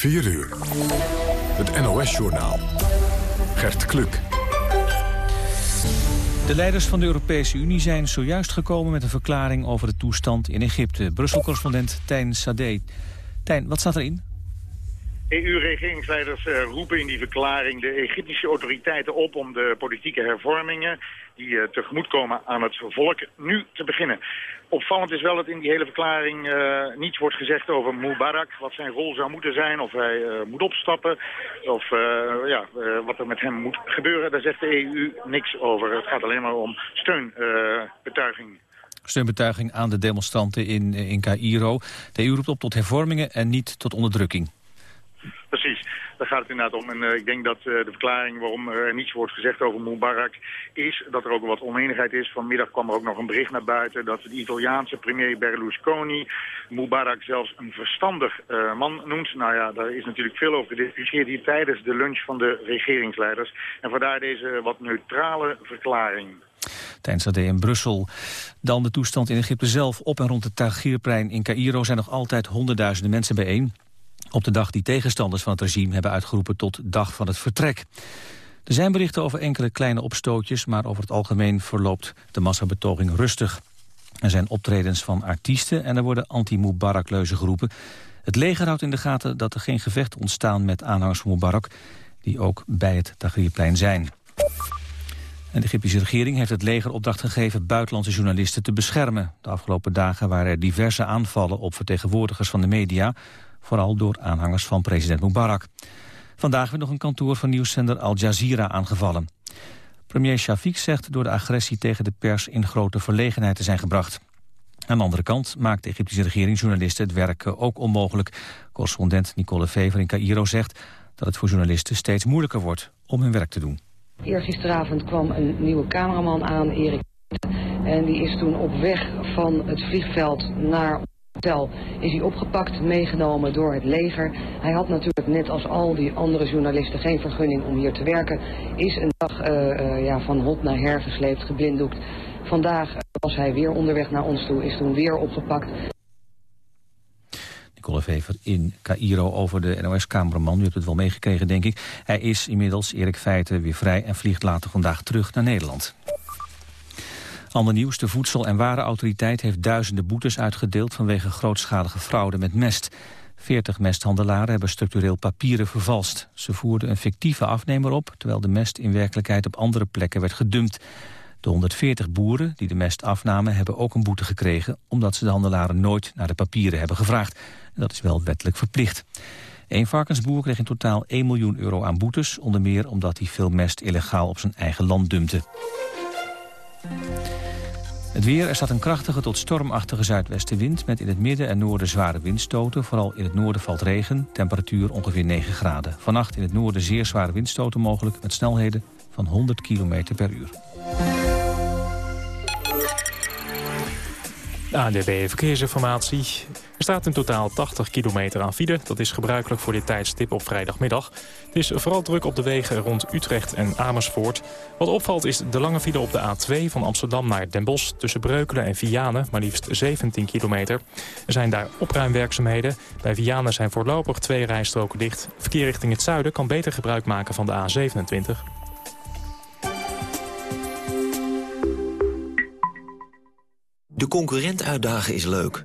4 uur. Het NOS-journaal. Gert Kluk. De leiders van de Europese Unie zijn zojuist gekomen met een verklaring over de toestand in Egypte. Brussel-correspondent Tijn Sade. Tijn, wat staat erin? EU-regeringsleiders eh, roepen in die verklaring de Egyptische autoriteiten op om de politieke hervormingen die uh, tegemoetkomen aan het volk nu te beginnen. Opvallend is wel dat in die hele verklaring uh, niets wordt gezegd over Mubarak, wat zijn rol zou moeten zijn, of hij moet opstappen, of ja, wat er met hem moet gebeuren. Daar zegt de EU niks over. Het gaat alleen maar om steunbetuiging. Steunbetuiging aan de demonstranten in, in Cairo. De EU roept op tot hervormingen en niet tot onderdrukking. Precies, daar gaat het inderdaad om. En uh, ik denk dat uh, de verklaring waarom er niets wordt gezegd over Mubarak is dat er ook wat oneenigheid is. Vanmiddag kwam er ook nog een bericht naar buiten dat de Italiaanse premier Berlusconi Mubarak zelfs een verstandig man noemt. Nou ja, daar is natuurlijk veel over gediscussieerd hier tijdens de lunch van de regeringsleiders. En vandaar deze wat neutrale verklaring. Tijdens AD in Brussel. Dan de toestand in Egypte zelf. Op en rond het Tahrirplein in Cairo zijn nog altijd honderdduizenden mensen bijeen. Op de dag die tegenstanders van het regime hebben uitgeroepen tot dag van het vertrek. Er zijn berichten over enkele kleine opstootjes, maar over het algemeen verloopt de massabetoging rustig. Er zijn optredens van artiesten en er worden anti-Mubarak-leuzen geroepen. Het leger houdt in de gaten dat er geen gevechten ontstaan met aanhangers van Mubarak, die ook bij het Tahrirplein zijn. En de Egyptische regering heeft het leger opdracht gegeven buitenlandse journalisten te beschermen. De afgelopen dagen waren er diverse aanvallen op vertegenwoordigers van de media vooral door aanhangers van president Mubarak. Vandaag werd nog een kantoor van nieuwszender Al Jazeera aangevallen. Premier Shafiq zegt door de agressie tegen de pers in grote verlegenheid te zijn gebracht. Aan de andere kant maakt de Egyptische regering journalisten het werk ook onmogelijk. Correspondent Nicole Fever in Cairo zegt dat het voor journalisten steeds moeilijker wordt om hun werk te doen. Eergisteravond kwam een nieuwe cameraman aan, Erik. En die is toen op weg van het vliegveld naar hotel is hij opgepakt, meegenomen door het leger. Hij had natuurlijk net als al die andere journalisten geen vergunning om hier te werken. Is een dag uh, uh, ja, van hot naar her gesleept, geblinddoekt. Vandaag was hij weer onderweg naar ons toe, is toen weer opgepakt. Nicole Vever in Cairo over de NOS-cameraman. U hebt het wel meegekregen, denk ik. Hij is inmiddels, Erik Feiten, weer vrij en vliegt later vandaag terug naar Nederland. Ander nieuws, de Voedsel- en Warenautoriteit heeft duizenden boetes uitgedeeld vanwege grootschalige fraude met mest. 40 mesthandelaren hebben structureel papieren vervalst. Ze voerden een fictieve afnemer op, terwijl de mest in werkelijkheid op andere plekken werd gedumpt. De 140 boeren die de mest afnamen hebben ook een boete gekregen... omdat ze de handelaren nooit naar de papieren hebben gevraagd. Dat is wel wettelijk verplicht. Eén varkensboer kreeg in totaal 1 miljoen euro aan boetes... onder meer omdat hij veel mest illegaal op zijn eigen land dumpte. Het weer, er staat een krachtige tot stormachtige zuidwestenwind... met in het midden en noorden zware windstoten. Vooral in het noorden valt regen, temperatuur ongeveer 9 graden. Vannacht in het noorden zeer zware windstoten mogelijk... met snelheden van 100 km per uur. ANDB Verkeersinformatie. Er staat in totaal 80 kilometer aan file. Dat is gebruikelijk voor dit tijdstip op vrijdagmiddag. Het is vooral druk op de wegen rond Utrecht en Amersfoort. Wat opvalt is de lange file op de A2 van Amsterdam naar Den Bosch... tussen Breukelen en Vianen, maar liefst 17 kilometer. Er zijn daar opruimwerkzaamheden. Bij Vianen zijn voorlopig twee rijstroken dicht. Verkeer richting het zuiden kan beter gebruik maken van de A27. De concurrent uitdagen is leuk.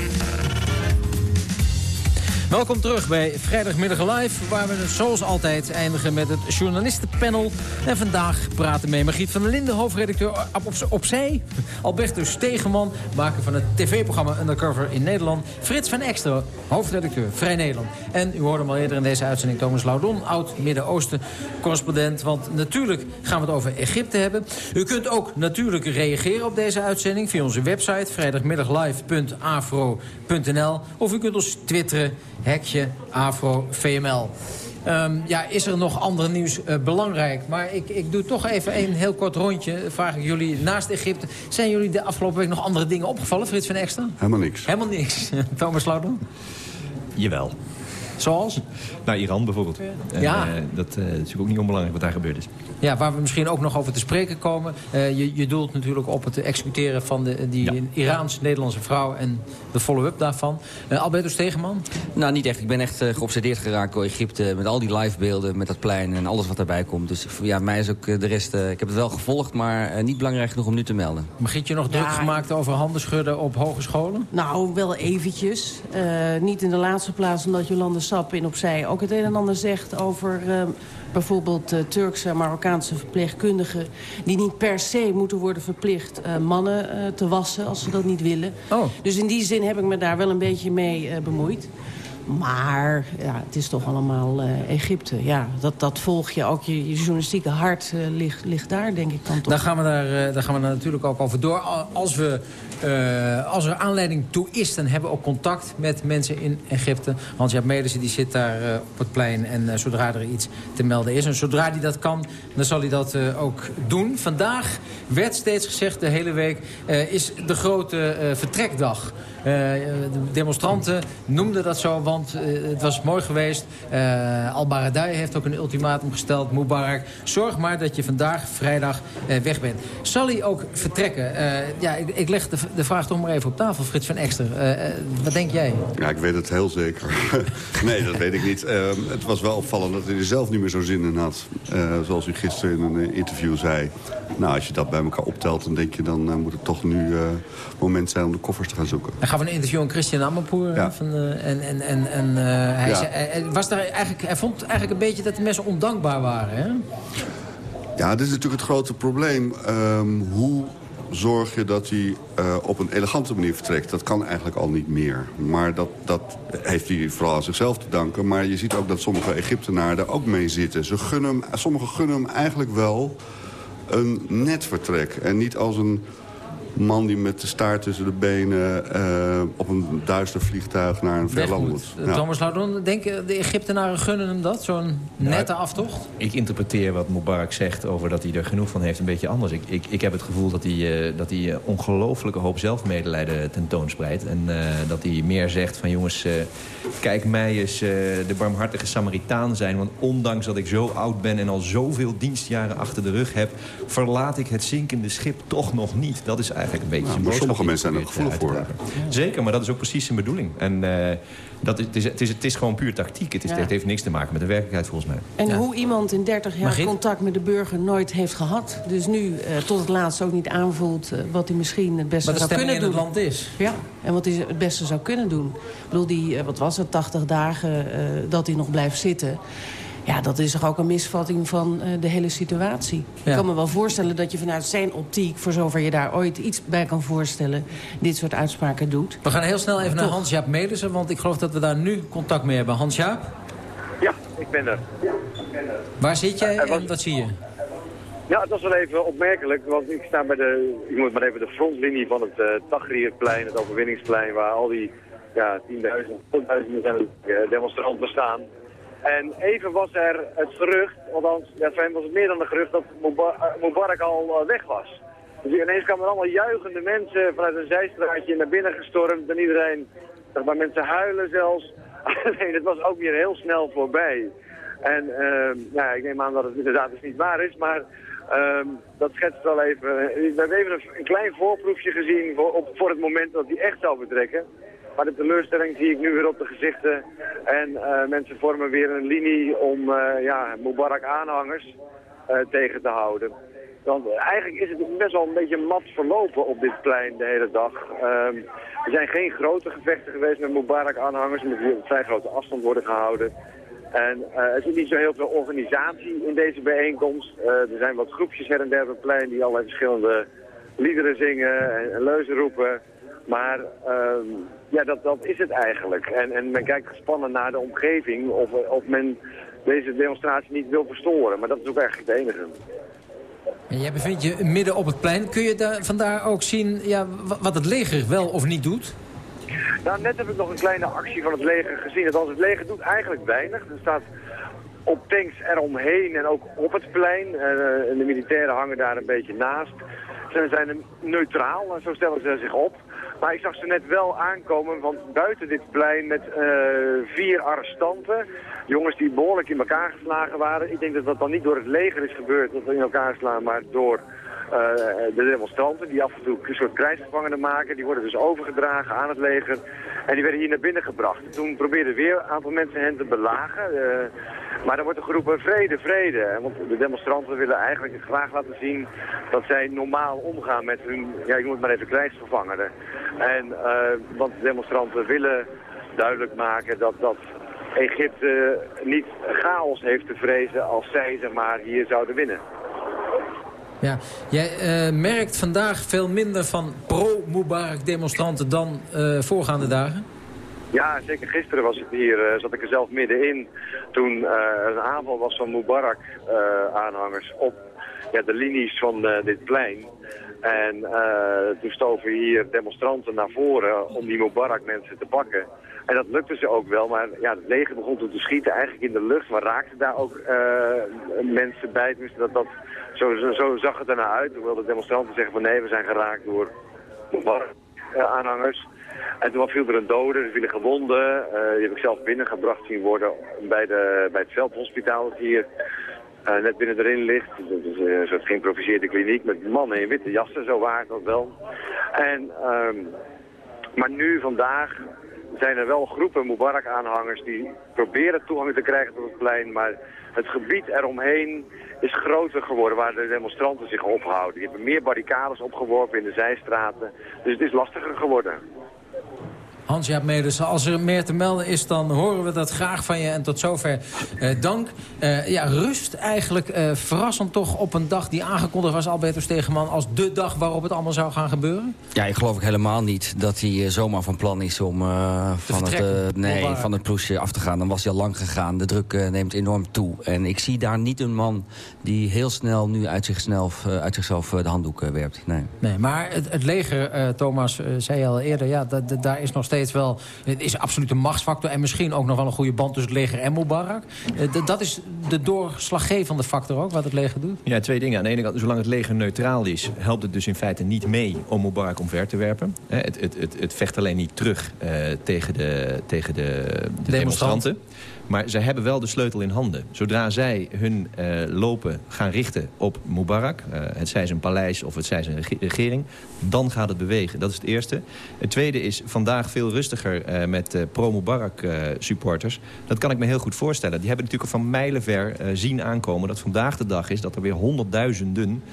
Welkom terug bij Vrijdagmiddag Live, waar we zoals altijd eindigen met het journalistenpanel. En vandaag praten mee Margriet van der Linden, hoofdredacteur op, op, opzij. Albertus Stegeman, maker van het tv-programma Undercover in Nederland. Frits van Extra, hoofdredacteur Vrij Nederland. En u hoorde hem al eerder in deze uitzending Thomas Laudon, oud-Midden-Oosten-correspondent. Want natuurlijk gaan we het over Egypte hebben. U kunt ook natuurlijk reageren op deze uitzending via onze website vrijdagmiddaglive.afro.nl of u kunt ons twitteren hekje AfroVML. Um, ja, is er nog ander nieuws uh, belangrijk? Maar ik, ik doe toch even een heel kort rondje. Vraag ik jullie, naast Egypte... zijn jullie de afgelopen week nog andere dingen opgevallen, Frits van Ekster? Helemaal niks. Helemaal niks. Thomas Loudon? Jawel. Zoals? Naar Iran bijvoorbeeld. Ja. En, uh, dat uh, is natuurlijk ook niet onbelangrijk wat daar gebeurd is. Ja, waar we misschien ook nog over te spreken komen. Uh, je, je doelt natuurlijk op het executeren van de, die ja. Iraans-Nederlandse vrouw... en de follow-up daarvan. Alberto Stegeman? Nou, niet echt. Ik ben echt geobsedeerd geraakt door Egypte... met al die livebeelden, met dat plein en alles wat daarbij komt. Dus ja, mij is ook de rest... ik heb het wel gevolgd, maar niet belangrijk genoeg om nu te melden. Begint je nog druk ja, gemaakt over handen schudden op hogescholen? Nou, wel eventjes. niet in de laatste plaats omdat Jolande Sap in opzij ook het een en ander zegt over uh, bijvoorbeeld uh, Turkse, Marokkaanse verpleegkundigen... die niet per se moeten worden verplicht uh, mannen te wassen als ze dat niet willen. Oh. Dus in die zin heb ik me daar wel een beetje mee bemoeid. Maar ja, het is toch allemaal uh, Egypte. Ja, dat, dat volg je ook. Je, journalistieke hart uh, ligt, ligt daar, denk ik dan toch. Daar gaan we, daar, uh, daar gaan we natuurlijk ook over door. Als, we, als er aanleiding toe is, dan hebben we ook contact met mensen in Egypte. Hans-Jaap Medersen die zit daar op het plein. En zodra er iets te melden is. En zodra hij dat kan, dan zal hij dat ook doen. Vandaag werd steeds gezegd, de hele week, is de grote vertrekdag. De demonstranten noemden dat zo, want uh, het was mooi geweest. Uh, Al-Baradei heeft ook een ultimatum gesteld. Mubarak, zorg maar dat je vandaag, vrijdag, uh, weg bent. Zal hij ook vertrekken? ja, ik, ik leg de, de, vraag toch maar even op tafel, Frits van Ekster. wat denk jij? Ja, ik weet het heel zeker. nee, dat weet ik niet. het was wel opvallend dat hij er zelf niet meer zo zin in had. zoals u gisteren in een interview zei. Nou, als je dat bij elkaar optelt, dan denk je... dan moet het toch nu het moment zijn om de koffers te gaan zoeken. We een interview aan Christian Amanpour. Ja. Van, en, en, en en uh, hij, ja. zei, hij, was daar eigenlijk, hij vond eigenlijk een beetje dat de mensen ondankbaar waren. Hè? Ja, dit is natuurlijk het grote probleem. Um, hoe zorg je dat hij uh, op een elegante manier vertrekt? Dat kan eigenlijk al niet meer. Maar dat, dat heeft hij vooral aan zichzelf te danken. Maar je ziet ook dat sommige Egyptenaren daar ook mee zitten. Ze gunnen hem, sommigen gunnen hem eigenlijk wel een net vertrek. En niet als een man die met de staart tussen de benen uh, op een duister vliegtuig naar een ver land moet. Ja. Thomas Laudon, denken de Egyptenaren gunnen hem dat? Zo'n nette nou, aftocht? Ik interpreteer wat Mubarak zegt over dat hij er genoeg van heeft een beetje anders. Ik, ik, ik heb het gevoel dat hij, uh, dat hij ongelofelijke hoop zelfmedelijden tentoonspreidt. En dat hij meer zegt van jongens, kijk mij eens de barmhartige Samaritaan zijn. Want ondanks dat ik zo oud ben en al zoveel dienstjaren achter de rug heb... verlaat ik het zinkende schip toch nog niet. Dat is eigenlijk een beetje nou, maar sommige mensen zijn er gevoelig voor. Ja. Zeker, maar dat is ook precies zijn bedoeling. En uh, dat is, het, is, het, is, het is gewoon puur tactiek. Het, is, ja. het heeft niks te maken met de werkelijkheid volgens mij. En ja. hoe iemand in 30 jaar contact met de burger nooit heeft gehad... dus nu uh, tot het laatst ook niet aanvoelt uh, wat hij misschien het beste zou kunnen doen. in het land is. Ja, en wat hij het beste zou kunnen doen. Ik bedoel, die, wat was het, 80 dagen dat hij nog blijft zitten... Ja, dat is toch ook een misvatting van uh, de hele situatie. Ja. Ik kan me wel voorstellen dat je vanuit zijn optiek... voor zover je daar ooit iets bij kan voorstellen... dit soort uitspraken doet. We gaan heel snel even naar Hans-Jaap Medersen... want ik geloof dat we daar nu contact mee hebben. Hans-Jaap? Ja, ik ben er. Waar zit jij uh, en wat zie je? Ja, het was wel even opmerkelijk, want ik sta bij de, ik moet maar even de frontlinie van het uh, Tagrierplein, het overwinningsplein, waar al die ja, tienduizenden, honderdduizenden demonstranten staan. En even was er het gerucht, althans ja, voor hem was het meer dan een gerucht, dat Mubarak al uh, weg was. Dus ineens kwamen er allemaal juichende mensen vanuit een zijstraatje naar binnen gestormd. En iedereen, zeg maar, mensen huilen zelfs. Alleen het was ook weer heel snel voorbij. En uh, ik neem aan dat het inderdaad dus niet waar is, maar uh, dat schetst wel even. We hebben even een, een klein voorproefje gezien voor, op, voor het moment dat hij echt zou vertrekken. Maar de teleurstelling zie ik nu weer op de gezichten. En uh, mensen vormen weer een linie om uh, ja, Mubarak aanhangers. tegen te houden. Want eigenlijk is het best wel een beetje mat verlopen op dit plein de hele dag. Ehm, er zijn geen grote gevechten geweest met Mubarak-aanhangers. Met die op vrij grote afstand worden gehouden. En er is niet zo heel veel organisatie in deze bijeenkomst. Er zijn wat groepjes her en der op het plein die allerlei verschillende liederen zingen en, en leuzen roepen. Maar uh, ja, dat, dat is het eigenlijk. En, en men kijkt gespannen naar de omgeving of, of men deze demonstratie niet wil verstoren. Maar dat is ook eigenlijk het enige. En jij bevindt je midden op het plein. Kun je daar, vandaar ook zien ja, wat het leger wel of niet doet? Nou, net heb ik nog een kleine actie van het leger gezien. Althans, het leger doet eigenlijk weinig. Er staat op tanks eromheen en ook op het plein. Uh, en de militairen hangen daar een beetje naast. Ze zijn neutraal, zo stellen ze zich op. Maar ik zag ze net wel aankomen, want buiten dit plein met uh, vier arrestanten. Jongens die behoorlijk in elkaar geslagen waren. Ik denk dat dat dan niet door het leger is gebeurd, dat we in elkaar slaan, maar door de demonstranten die af en toe een soort krijgsgevangenen maken. Die worden dus overgedragen aan het leger. En die werden hier naar binnen gebracht. Toen probeerden weer een aantal mensen hen te belagen. Uh, maar dan wordt er geroepen vrede, vrede. Want de demonstranten willen eigenlijk graag laten zien dat zij normaal omgaan met hun, ja ik noem het maar even krijgsgevangenen. En, uh, want de demonstranten willen duidelijk maken dat, dat Egypte niet chaos heeft te vrezen als zij zeg maar, hier zouden winnen. Ja, jij uh, merkt vandaag veel minder van pro-Mubarak demonstranten dan uh, voorgaande dagen? Ja, zeker gisteren was ik hier, uh, zat ik er zelf middenin. Toen er een aanval was van Mubarak-aanhangers op ja, de linies van dit plein. En toen stoven hier demonstranten naar voren om die Mubarak-mensen te pakken. En dat lukte ze ook wel, maar ja, het leger begon toen te schieten eigenlijk in de lucht. Maar raakte daar ook mensen bij. Dus dat, dat zo, zo, zag het ernaar uit. Hoewel de demonstranten zeggen van nee, we zijn geraakt door aanhangers. En toen viel er een dode, er vielen gewonden. Uh, die heb ik zelf binnengebracht zien worden bij, de, bij het veldhospitaal dat hier net binnen erin ligt. Dat is een soort geïmproviseerde kliniek met mannen in witte jassen, zo waar dat wel. En, um, maar nu, vandaag, zijn er wel groepen Mubarak-aanhangers die proberen toegang te krijgen tot het plein. Maar het gebied eromheen is groter geworden waar de demonstranten zich ophouden. Die hebben meer barricades opgeworpen in de zijstraten. Dus het is lastiger geworden. Hans-Jaap Medes, als er meer te melden is, dan horen we dat graag van je. En tot zover eh, dank. Uh, ja, rust eigenlijk uh, verrassend toch op een dag die aangekondigd was, Alberto Stegeman, als de dag waarop het allemaal zou gaan gebeuren? Ja, ik geloof ik helemaal niet dat hij zomaar van plan is om van, het, nee, van het ploesje af te gaan. Dan was hij al lang gegaan. De druk neemt enorm toe. En ik zie daar niet een man die heel snel nu uit zichzelf, uit zichzelf de handdoek werpt. Nee. nee, maar het, het leger, Thomas, zei al eerder, ja, daar is nog steeds wel... Het is absoluut een machtsfactor en misschien ook nog wel een goede band tussen het leger en Mubarak. Uh, dat is de doorslaggevende factor ook, wat het leger doet? Ja, twee dingen. Aan de ene kant, zolang het leger neutraal is... helpt het dus in feite niet mee om Mubarak omver te werpen. Het, het, het, het vecht alleen niet terug uh, tegen de, tegen de, de demonstranten. Maar zij hebben wel de sleutel in handen. Zodra zij hun uh, lopen gaan richten op Mubarak... Uh, het zij zijn paleis of het zij zijn regering... dan gaat het bewegen. Dat is het eerste. Het tweede is vandaag veel rustiger uh, met pro-Mubarak supporters. Dat kan ik me heel goed voorstellen. Die hebben natuurlijk van mijlenver zien aankomen... dat vandaag de dag is dat er weer honderdduizenden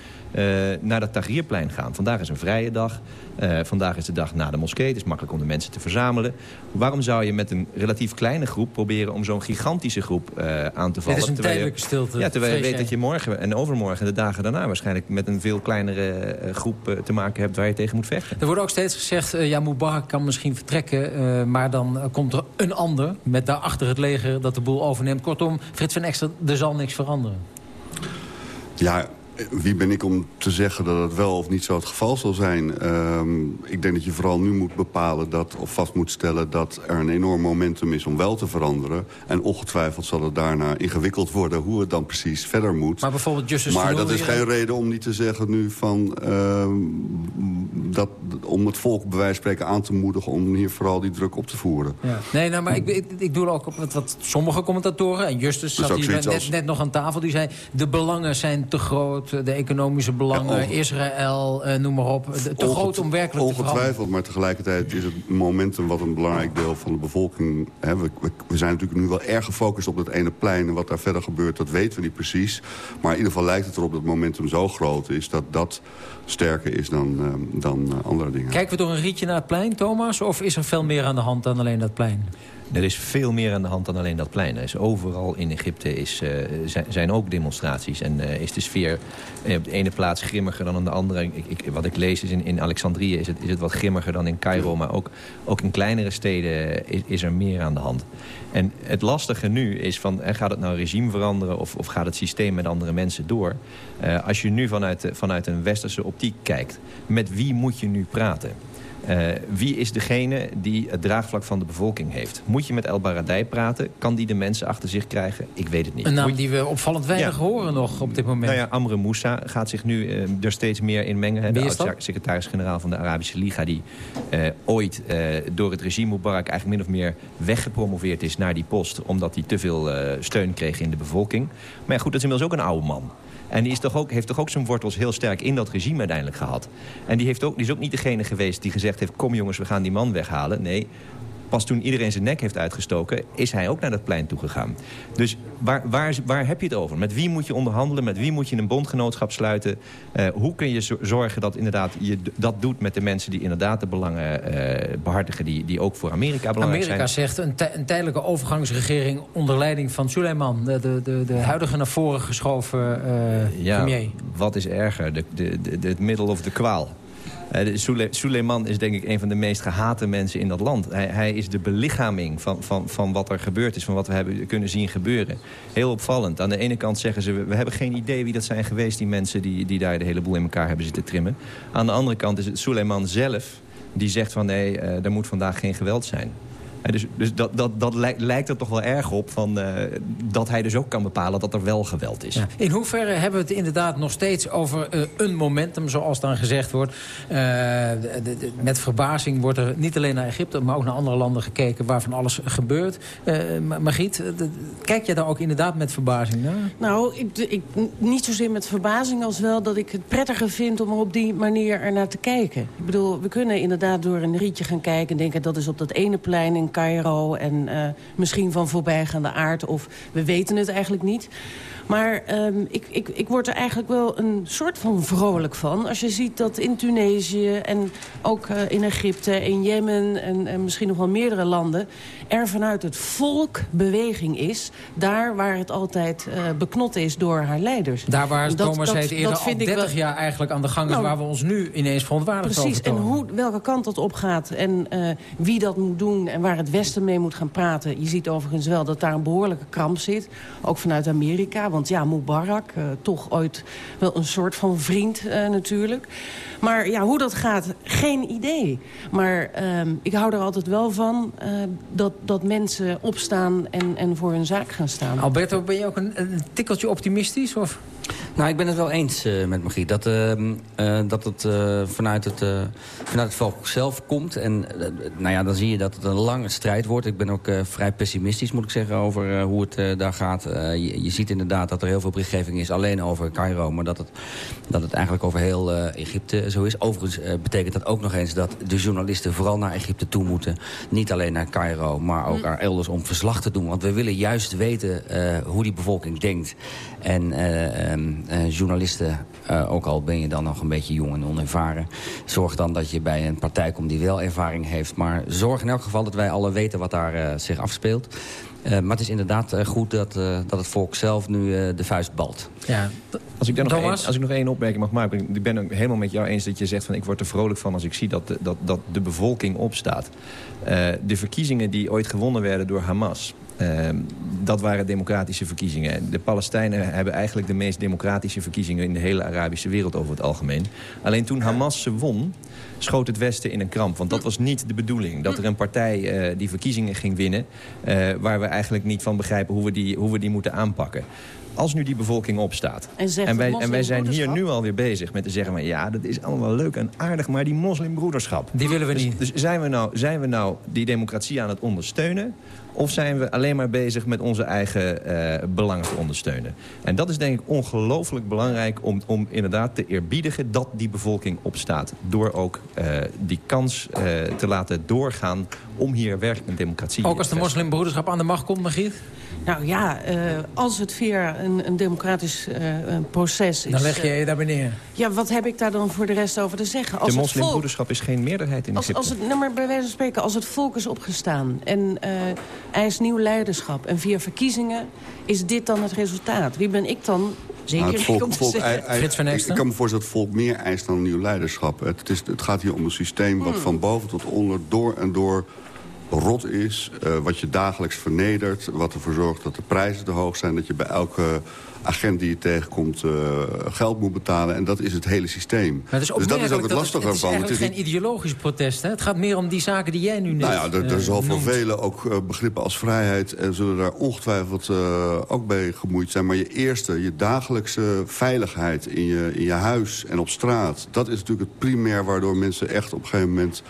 naar dat Tahrirplein gaan. Vandaag is een vrije dag. Uh, vandaag is de dag na de moskee. Het is makkelijk om de mensen te verzamelen. Waarom zou je met een relatief kleine groep proberen om zo'n gigantische groep uh, aan te vallen? Het is een tijdelijke stilte. Ja, terwijl je weet dat je morgen en overmorgen en de dagen daarna waarschijnlijk met een veel kleinere groep te maken hebt waar je tegen moet vechten. Er wordt ook steeds gezegd, ja, Mubarak kan misschien vertrekken, maar dan komt er een ander met daarachter het leger dat de boel overneemt. Kortom, Frits van Ekster, er zal niks veranderen. Ja, wie ben ik om te zeggen dat het wel of niet zo het geval zal zijn? Um, ik denk dat je vooral nu moet bepalen dat, of vast moet stellen... dat er een enorm momentum is om wel te veranderen. En ongetwijfeld zal het daarna ingewikkeld worden hoe het dan precies verder moet. Maar bijvoorbeeld Justice Maar dat is geen reden om niet te zeggen nu van... Uh, dat, om het volk bij wijze van spreken aan te moedigen... om hier vooral die druk op te voeren. Ja. Nee, nou, maar ik, ik, ik doe ook op wat, wat sommige commentatoren... en Justus zat hier net, als... net, nog aan tafel, die zei... de belangen zijn te groot, de economische belangen, Israël, uh, noem maar op. te groot om werkelijk te Ongetwijfeld, maar tegelijkertijd is het momentum... wat een belangrijk deel van de bevolking... Hè, we, we, zijn natuurlijk nu wel erg gefocust op dat ene plein... en wat daar verder gebeurt, dat weten we niet precies. Maar in ieder geval lijkt het erop dat het momentum zo groot is... dat dat sterker is dan, uh, dan uh, andere dingen. Kijken we door een rietje naar het plein, Thomas? Of is er veel meer aan de hand dan alleen dat plein? Er is veel meer aan de hand dan alleen dat plein. Er overal in Egypte is, uh, zijn ook demonstraties. En uh, is de sfeer op de ene plaats grimmiger dan aan de andere. Ik, ik, wat ik lees is in, in Alexandrië is het, is het wat grimmiger dan in Cairo. Maar ook, ook in kleinere steden is, is er meer aan de hand. En het lastige nu is van, gaat het nou regime veranderen... of, of gaat het systeem met andere mensen door? Als je nu vanuit, vanuit een westerse optiek kijkt... met wie moet je nu praten? Uh, wie is degene die het draagvlak van de bevolking heeft? Moet je met El Baradei praten? Kan die de mensen achter zich krijgen? Ik weet het niet. Een naam die we opvallend weinig ja. horen nog op dit moment. Nou ja, Amre Moussa gaat zich nu uh, er steeds meer in mengen. De oud-secretaris-generaal van de Arabische Liga... die uh, ooit door het regime Mubarak eigenlijk min of meer weggepromoveerd is naar die post... omdat hij te veel steun kreeg in de bevolking. Maar ja, goed, dat is inmiddels ook een oude man. En die is toch ook, heeft toch ook zijn wortels heel sterk in dat regime uiteindelijk gehad. En die, heeft ook, die is ook niet degene geweest die gezegd heeft... kom jongens, we gaan die man weghalen. Nee, pas toen iedereen zijn nek heeft uitgestoken... is hij ook naar dat plein toegegaan. Dus waar, waar, waar heb je het over? Met wie moet je onderhandelen? Met wie moet je een bondgenootschap sluiten? Uh, hoe kun je zorgen dat inderdaad je dat doet met de mensen... die inderdaad de belangen uh, behartigen... Die, die ook voor Amerika belangrijk Amerika zijn? Amerika zegt een, een, tijdelijke overgangsregering... onder leiding van Suleiman, de, de, de, de huidige naar voren geschoven uh, ja, premier. wat is erger? De, de, de, het middel of de kwaal? Uh, Sule Suleiman is denk ik een van de meest gehate mensen in dat land. Hij, hij, is de belichaming van, van, van wat er gebeurd is, van wat we hebben kunnen zien gebeuren. Heel opvallend. Aan de ene kant zeggen ze, we hebben geen idee wie dat zijn geweest... die mensen die, die daar de hele boel in elkaar hebben zitten trimmen. Aan de andere kant is het Suleiman zelf die zegt van nee, uh, er moet vandaag geen geweld zijn. Dus, dus dat, dat, dat lijkt, lijkt er toch wel erg op van, uh, dat hij dus ook kan bepalen dat er wel geweld is. Ja. In hoeverre hebben we het inderdaad nog steeds over uh, een momentum, zoals dan gezegd wordt. Uh, de, de, met verbazing wordt er niet alleen naar Egypte, maar ook naar andere landen gekeken waar van alles gebeurt. Margriet, kijk jij daar ook inderdaad met verbazing naar? Nou, ik, ik, niet zozeer met verbazing als wel dat ik het prettiger vind om er op die manier ernaar te kijken. Ik bedoel, we kunnen inderdaad door een rietje gaan kijken en denken dat is op dat ene plein Cairo en uh, misschien van voorbijgaande aard. Of we weten het eigenlijk niet. Maar um, ik, ik, ik word er eigenlijk wel een soort van vrolijk van. Als je ziet dat in Tunesië en ook uh, in Egypte, in Jemen... En, en misschien nog wel meerdere landen... er vanuit het volk beweging is. Daar waar het altijd uh, beknot is door haar leiders. Daar waar dat, Thomas dat, het eerder al 30 wel... jaar eigenlijk aan de gang is... Nou, waar we ons nu ineens verontwaardigd Precies, en hoe, welke kant dat op gaat en uh, wie dat moet doen... en waar het Westen mee moet gaan praten. Je ziet overigens wel dat daar een behoorlijke kramp zit. Ook vanuit Amerika, want ja, Mubarak, uh, toch ooit wel een soort van vriend uh, natuurlijk. Maar ja, hoe dat gaat, geen idee. Maar uh, ik hou er altijd wel van uh, dat, dat mensen opstaan en, en voor hun zaak gaan staan. Alberto, ben je ook een, een tikkeltje optimistisch? Of? Nou, ik ben het wel eens uh, met Margriet. Dat, uh, uh, dat het, vanuit het vanuit het volk zelf komt. En nou ja, dan zie je dat het een lange strijd wordt. Ik ben ook vrij pessimistisch, moet ik zeggen, over hoe het daar gaat. Je, je, ziet inderdaad dat er heel veel berichtgeving is, alleen over Cairo. Maar dat het, dat het eigenlijk over heel Egypte zo is. Overigens betekent dat ook nog eens dat de journalisten vooral naar Egypte toe moeten. Niet alleen naar Cairo, maar ook naar elders om verslag te doen. Want we willen juist weten hoe die bevolking denkt. En uh, journalisten, uh, ook al ben je dan nog een beetje jong en onervaren... zorg dan dat je bij een partij komt die wel ervaring heeft. Maar zorg in elk geval dat wij alle weten wat daar uh, zich afspeelt. maar het is inderdaad goed dat, dat het volk zelf nu de vuist balt. Ja. Als ik, daar nog één, als ik nog één opmerking mag maken... ik ben het helemaal met jou eens dat je zegt... van ik word er vrolijk van als ik zie dat de, dat, dat de bevolking opstaat. de verkiezingen die ooit gewonnen werden door Hamas... Uh, dat waren democratische verkiezingen. De Palestijnen hebben eigenlijk de meest democratische verkiezingen... in de hele Arabische wereld over het algemeen. Alleen toen Hamas ze won, schoot het Westen in een kramp. Want dat was niet de bedoeling. Dat er een partij uh, die verkiezingen ging winnen... Uh, waar we eigenlijk niet van begrijpen hoe we die, hoe we die moeten aanpakken als nu die bevolking opstaat... En, en wij, en wij zijn hier nu alweer bezig met te zeggen... Maar, ja, dat is allemaal leuk en aardig, maar die moslimbroederschap... Die willen we dus- niet. Dus zijn we, nou, zijn we nou die democratie aan het ondersteunen... Of zijn we alleen maar bezig met onze eigen uh, belangen te ondersteunen? En dat is denk ik ongelooflijk belangrijk om, om inderdaad te eerbiedigen dat die bevolking opstaat. Door ook uh, die kans uh, te laten doorgaan om hier werkelijk een democratie Ook als de moslimbroederschap aan de macht komt, Margriet? Nou ja, uh, als het via een, een democratisch uh, een proces is... Dan leg je je daar beneden. Ja, wat heb ik daar dan voor de rest over te zeggen? Als de moslimbroederschap is geen meerderheid in als, als het, nou maar bij wijze van spreken, als het volk is opgestaan... en uh, eist nieuw leiderschap en via verkiezingen... is dit dan het resultaat? Wie ben ik dan Zeker nou, het volk, om te volk, Frits van ik, ik kan me voorstellen dat het volk meer eist dan nieuw leiderschap. Het, is, het gaat hier om een systeem wat Hmm. van boven tot onder, door en door rot is. Uh, wat je dagelijks vernedert. Wat ervoor zorgt dat de prijzen te hoog zijn. Dat je bij elke agent die je tegenkomt uh, geld moet betalen. En dat is het hele systeem. Maar dus dat is ook het lastige het, het is geen ideologisch protest. Hè? Het gaat meer om die zaken die jij nu net Nou ja, er, er uh, zal voor velen ook uh, begrippen als vrijheid... en zullen daar ongetwijfeld uh, ook bij gemoeid zijn. Maar je eerste, je dagelijkse veiligheid in je, in je huis en op straat... dat is natuurlijk het primair waardoor mensen echt op een gegeven moment...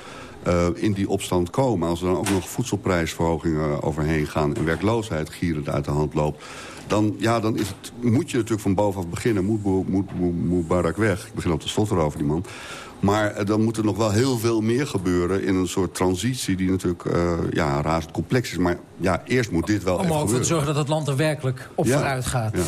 Uh, in die opstand komen. Als er dan ook nog voedselprijsverhogingen overheen gaan... en werkloosheid gierend uit de hand loopt... dan, ja, dan is het, moet je natuurlijk van bovenaf beginnen. Moet, moet, moet, moet Barak weg. Ik begin op te stotteren over die man. Maar uh, dan moet er nog wel heel veel meer gebeuren... in een soort transitie die natuurlijk uh, ja, razend complex is. Maar ja, eerst moet dit wel Om even ook voor te gebeuren. zorgen dat het land er werkelijk op Ja, vooruit gaat. ja.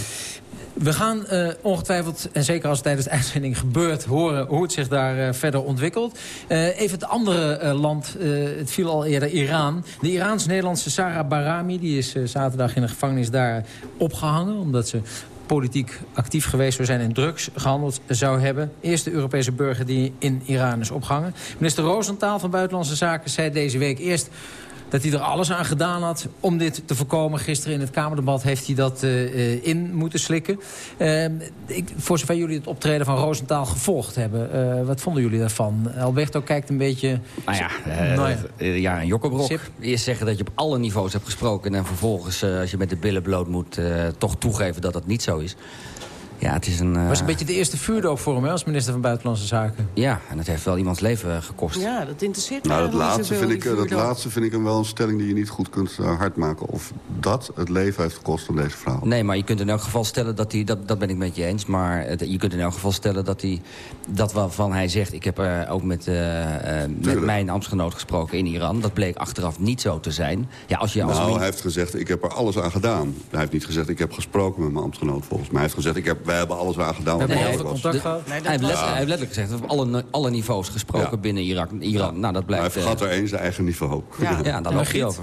We gaan uh, ongetwijfeld, en zeker als het tijdens de uitzending gebeurt... horen hoe het zich daar uh, verder ontwikkelt. Uh, even het andere land, het viel al eerder, Iran. De Iraans-Nederlandse Sarah Barami die is zaterdag in de gevangenis daar opgehangen... omdat ze politiek actief geweest zou zijn en drugs gehandeld zou hebben. Eerste Europese burger die in Iran is opgehangen. Minister Roosentaal van Buitenlandse Zaken zei deze week eerst dat hij er alles aan gedaan had om dit te voorkomen. Gisteren in het Kamerdebat heeft hij dat uh, in moeten slikken. Uh, ik, voor zover jullie het optreden van Roosentaal gevolgd hebben... Uh, wat vonden jullie daarvan? Alberto kijkt een beetje... Nou ja, nou ja. ja een jokkerbrok. Sip. Eerst zeggen dat je op alle niveaus hebt gesproken... en vervolgens, als je met de billen bloot moet, toch toegeven dat dat niet zo is. Ja, het is een... Uh... was een beetje de eerste vuurdoop voor hem hè, als minister van Buitenlandse Zaken. Ja, en dat heeft wel iemands leven gekost. Ja, dat interesseert nou, mij dat laatste, vind ik, die dat laatste vind ik een wel een stelling die je niet goed kunt uh, hardmaken. Of dat het leven heeft gekost van deze vrouw. Nee, maar je kunt in elk geval stellen dat hij... Dat, dat ben ik met je eens, maar je kunt in elk geval stellen dat hij... Dat waarvan hij zegt, ik heb er ook met, met mijn ambtsgenoot gesproken in Iran. Dat bleek achteraf niet zo te zijn. Ja, als je als nou, hij heeft gezegd, ik heb er alles aan gedaan. Hij heeft niet gezegd, ik heb gesproken met mijn ambtsgenoot volgens mij. Hij heeft gezegd, ik heb, wij hebben alles aan gedaan. We hebben heel hij veel heeft- contact de- gehad. Nee, dat Hij heeft, was- letterlijk, hij heeft letterlijk gezegd, we hebben alle, alle niveaus gesproken Ja. binnen Irak, Iran. Nou, dat Hij blijft... vergat eh, er één zijn eigen niveau. Ja. ja, daar loopt hij Margriet? over.